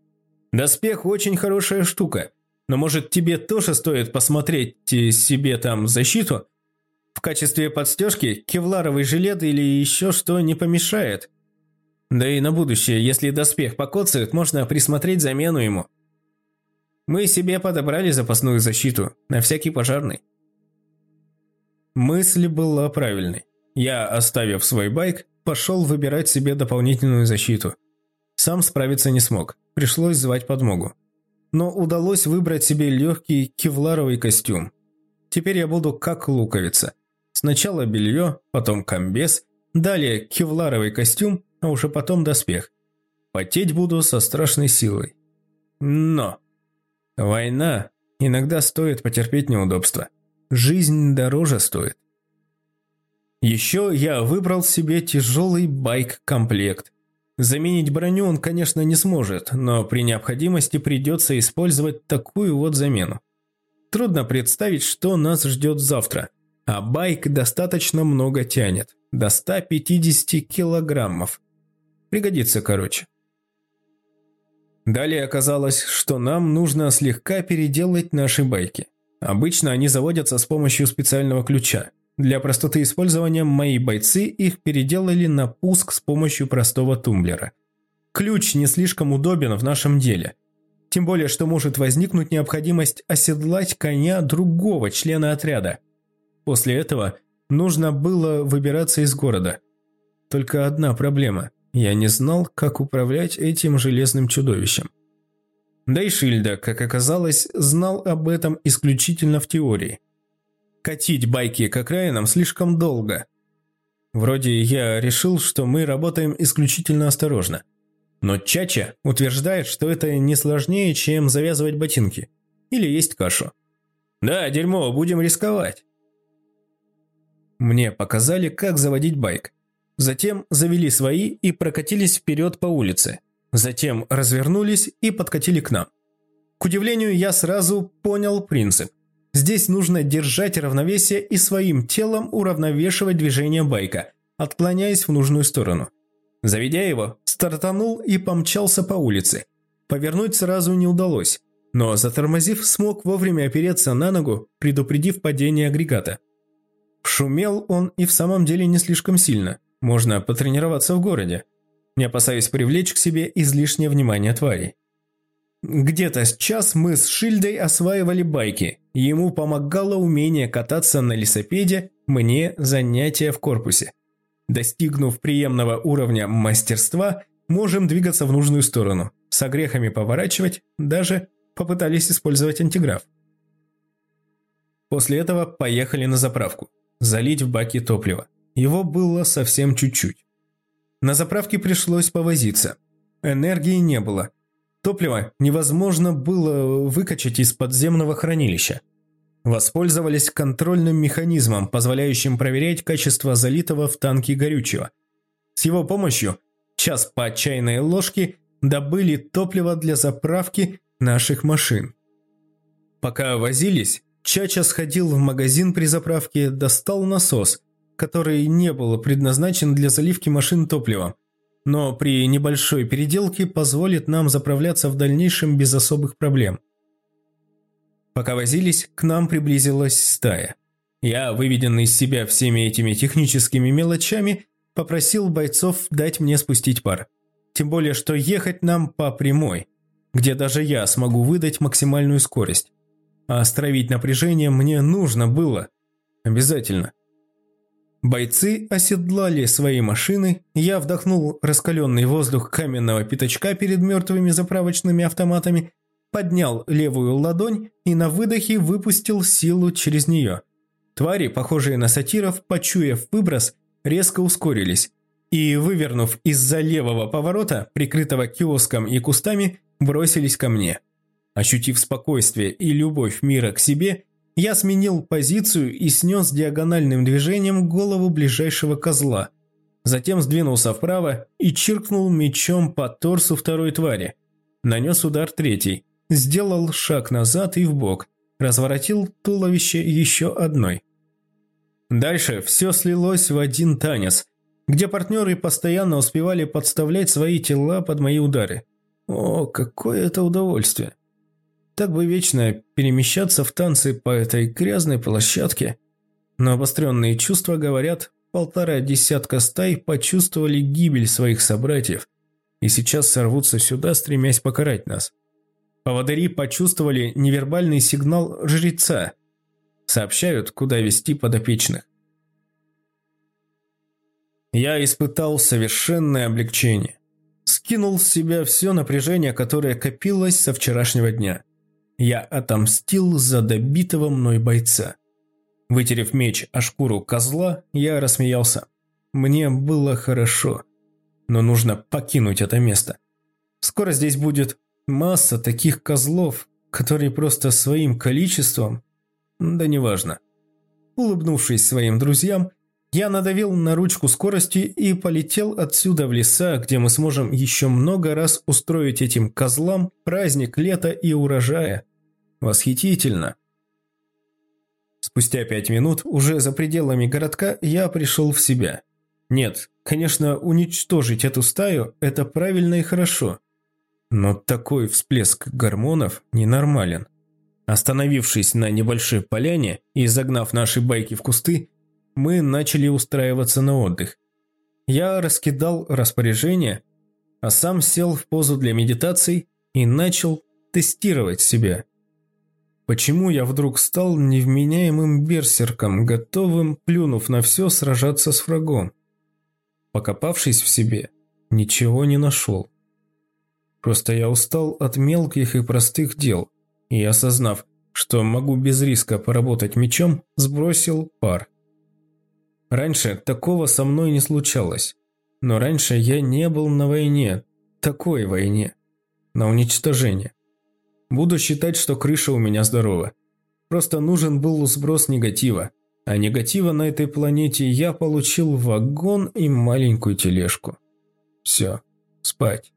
«Доспех очень хорошая штука, но может тебе тоже стоит посмотреть себе там защиту? В качестве подстежки кевларовый жилет или еще что не помешает. Да и на будущее, если доспех покоцает, можно присмотреть замену ему. Мы себе подобрали запасную защиту, на всякий пожарный». Мысль была правильной. Я, оставив свой байк, пошел выбирать себе дополнительную защиту. Сам справиться не смог, пришлось звать подмогу. Но удалось выбрать себе легкий кевларовый костюм. Теперь я буду как луковица. Сначала белье, потом комбез, далее кевларовый костюм, а уже потом доспех. Потеть буду со страшной силой. Но война иногда стоит потерпеть неудобства. Жизнь дороже стоит. Еще я выбрал себе тяжелый байк-комплект. Заменить броню он, конечно, не сможет, но при необходимости придется использовать такую вот замену. Трудно представить, что нас ждет завтра, а байк достаточно много тянет, до 150 килограммов. Пригодится короче. Далее оказалось, что нам нужно слегка переделать наши байки. Обычно они заводятся с помощью специального ключа. Для простоты использования мои бойцы их переделали на пуск с помощью простого тумблера. Ключ не слишком удобен в нашем деле. Тем более, что может возникнуть необходимость оседлать коня другого члена отряда. После этого нужно было выбираться из города. Только одна проблема – я не знал, как управлять этим железным чудовищем. Да и Шильда, как оказалось, знал об этом исключительно в теории. Катить байки к окраинам слишком долго. Вроде я решил, что мы работаем исключительно осторожно. Но Чача утверждает, что это не сложнее, чем завязывать ботинки. Или есть кашу. Да, дерьмо, будем рисковать. Мне показали, как заводить байк. Затем завели свои и прокатились вперед по улице. Затем развернулись и подкатили к нам. К удивлению, я сразу понял принцип – Здесь нужно держать равновесие и своим телом уравновешивать движение байка, отклоняясь в нужную сторону. Заведя его, стартанул и помчался по улице. Повернуть сразу не удалось, но затормозив, смог вовремя опереться на ногу, предупредив падение агрегата. Шумел он и в самом деле не слишком сильно, можно потренироваться в городе, не опасаясь привлечь к себе излишнее внимание тварей. Где-то сейчас мы с Шильдой осваивали байки. Ему помогало умение кататься на лесопеде, мне занятия в корпусе. Достигнув приемного уровня мастерства, можем двигаться в нужную сторону, с огрехами поворачивать, даже попытались использовать антиграф. После этого поехали на заправку, залить в баки топливо. Его было совсем чуть-чуть. На заправке пришлось повозиться. Энергии не было, Топливо невозможно было выкачать из подземного хранилища. Воспользовались контрольным механизмом, позволяющим проверять качество залитого в танки горючего. С его помощью, час по чайной ложке, добыли топливо для заправки наших машин. Пока возились, Чача сходил в магазин при заправке, достал насос, который не был предназначен для заливки машин топливом, но при небольшой переделке позволит нам заправляться в дальнейшем без особых проблем. Пока возились, к нам приблизилась стая. Я, выведенный из себя всеми этими техническими мелочами, попросил бойцов дать мне спустить пар. Тем более, что ехать нам по прямой, где даже я смогу выдать максимальную скорость. А стравить напряжение мне нужно было. Обязательно. Бойцы оседлали свои машины, я вдохнул раскаленный воздух каменного пятачка перед мертвыми заправочными автоматами, поднял левую ладонь и на выдохе выпустил силу через нее. Твари, похожие на сатиров, почуяв выброс, резко ускорились и, вывернув из-за левого поворота, прикрытого киоском и кустами, бросились ко мне. Ощутив спокойствие и любовь мира к себе, я сменил позицию и снес диагональным движением голову ближайшего козла. Затем сдвинулся вправо и чиркнул мечом по торсу второй твари. Нанес удар третий, сделал шаг назад и вбок, разворотил туловище еще одной. Дальше все слилось в один танец, где партнеры постоянно успевали подставлять свои тела под мои удары. О, какое это удовольствие! Так бы вечно перемещаться в танцы по этой грязной площадке. Но обостренные чувства говорят, полтора десятка стай почувствовали гибель своих собратьев и сейчас сорвутся сюда, стремясь покарать нас. Поводыри почувствовали невербальный сигнал жреца. Сообщают, куда вести подопечных. Я испытал совершенное облегчение. Скинул с себя все напряжение, которое копилось со вчерашнего дня. Я отомстил за добитого мной бойца. Вытерев меч о шкуру козла, я рассмеялся. Мне было хорошо, но нужно покинуть это место. Скоро здесь будет масса таких козлов, которые просто своим количеством... Да неважно. Улыбнувшись своим друзьям, я надавил на ручку скорости и полетел отсюда в леса, где мы сможем еще много раз устроить этим козлам праздник лета и урожая. Восхитительно. Спустя пять минут, уже за пределами городка, я пришел в себя. Нет, конечно, уничтожить эту стаю – это правильно и хорошо. Но такой всплеск гормонов ненормален. Остановившись на небольшой поляне и загнав наши байки в кусты, мы начали устраиваться на отдых. Я раскидал распоряжение, а сам сел в позу для медитаций и начал тестировать себя. Почему я вдруг стал невменяемым берсерком, готовым, плюнув на все, сражаться с врагом? Покопавшись в себе, ничего не нашел. Просто я устал от мелких и простых дел, и осознав, что могу без риска поработать мечом, сбросил пар. Раньше такого со мной не случалось. Но раньше я не был на войне, такой войне, на уничтожение. Буду считать, что крыша у меня здорова. Просто нужен был сброс негатива. А негатива на этой планете я получил вагон и маленькую тележку. Все, спать.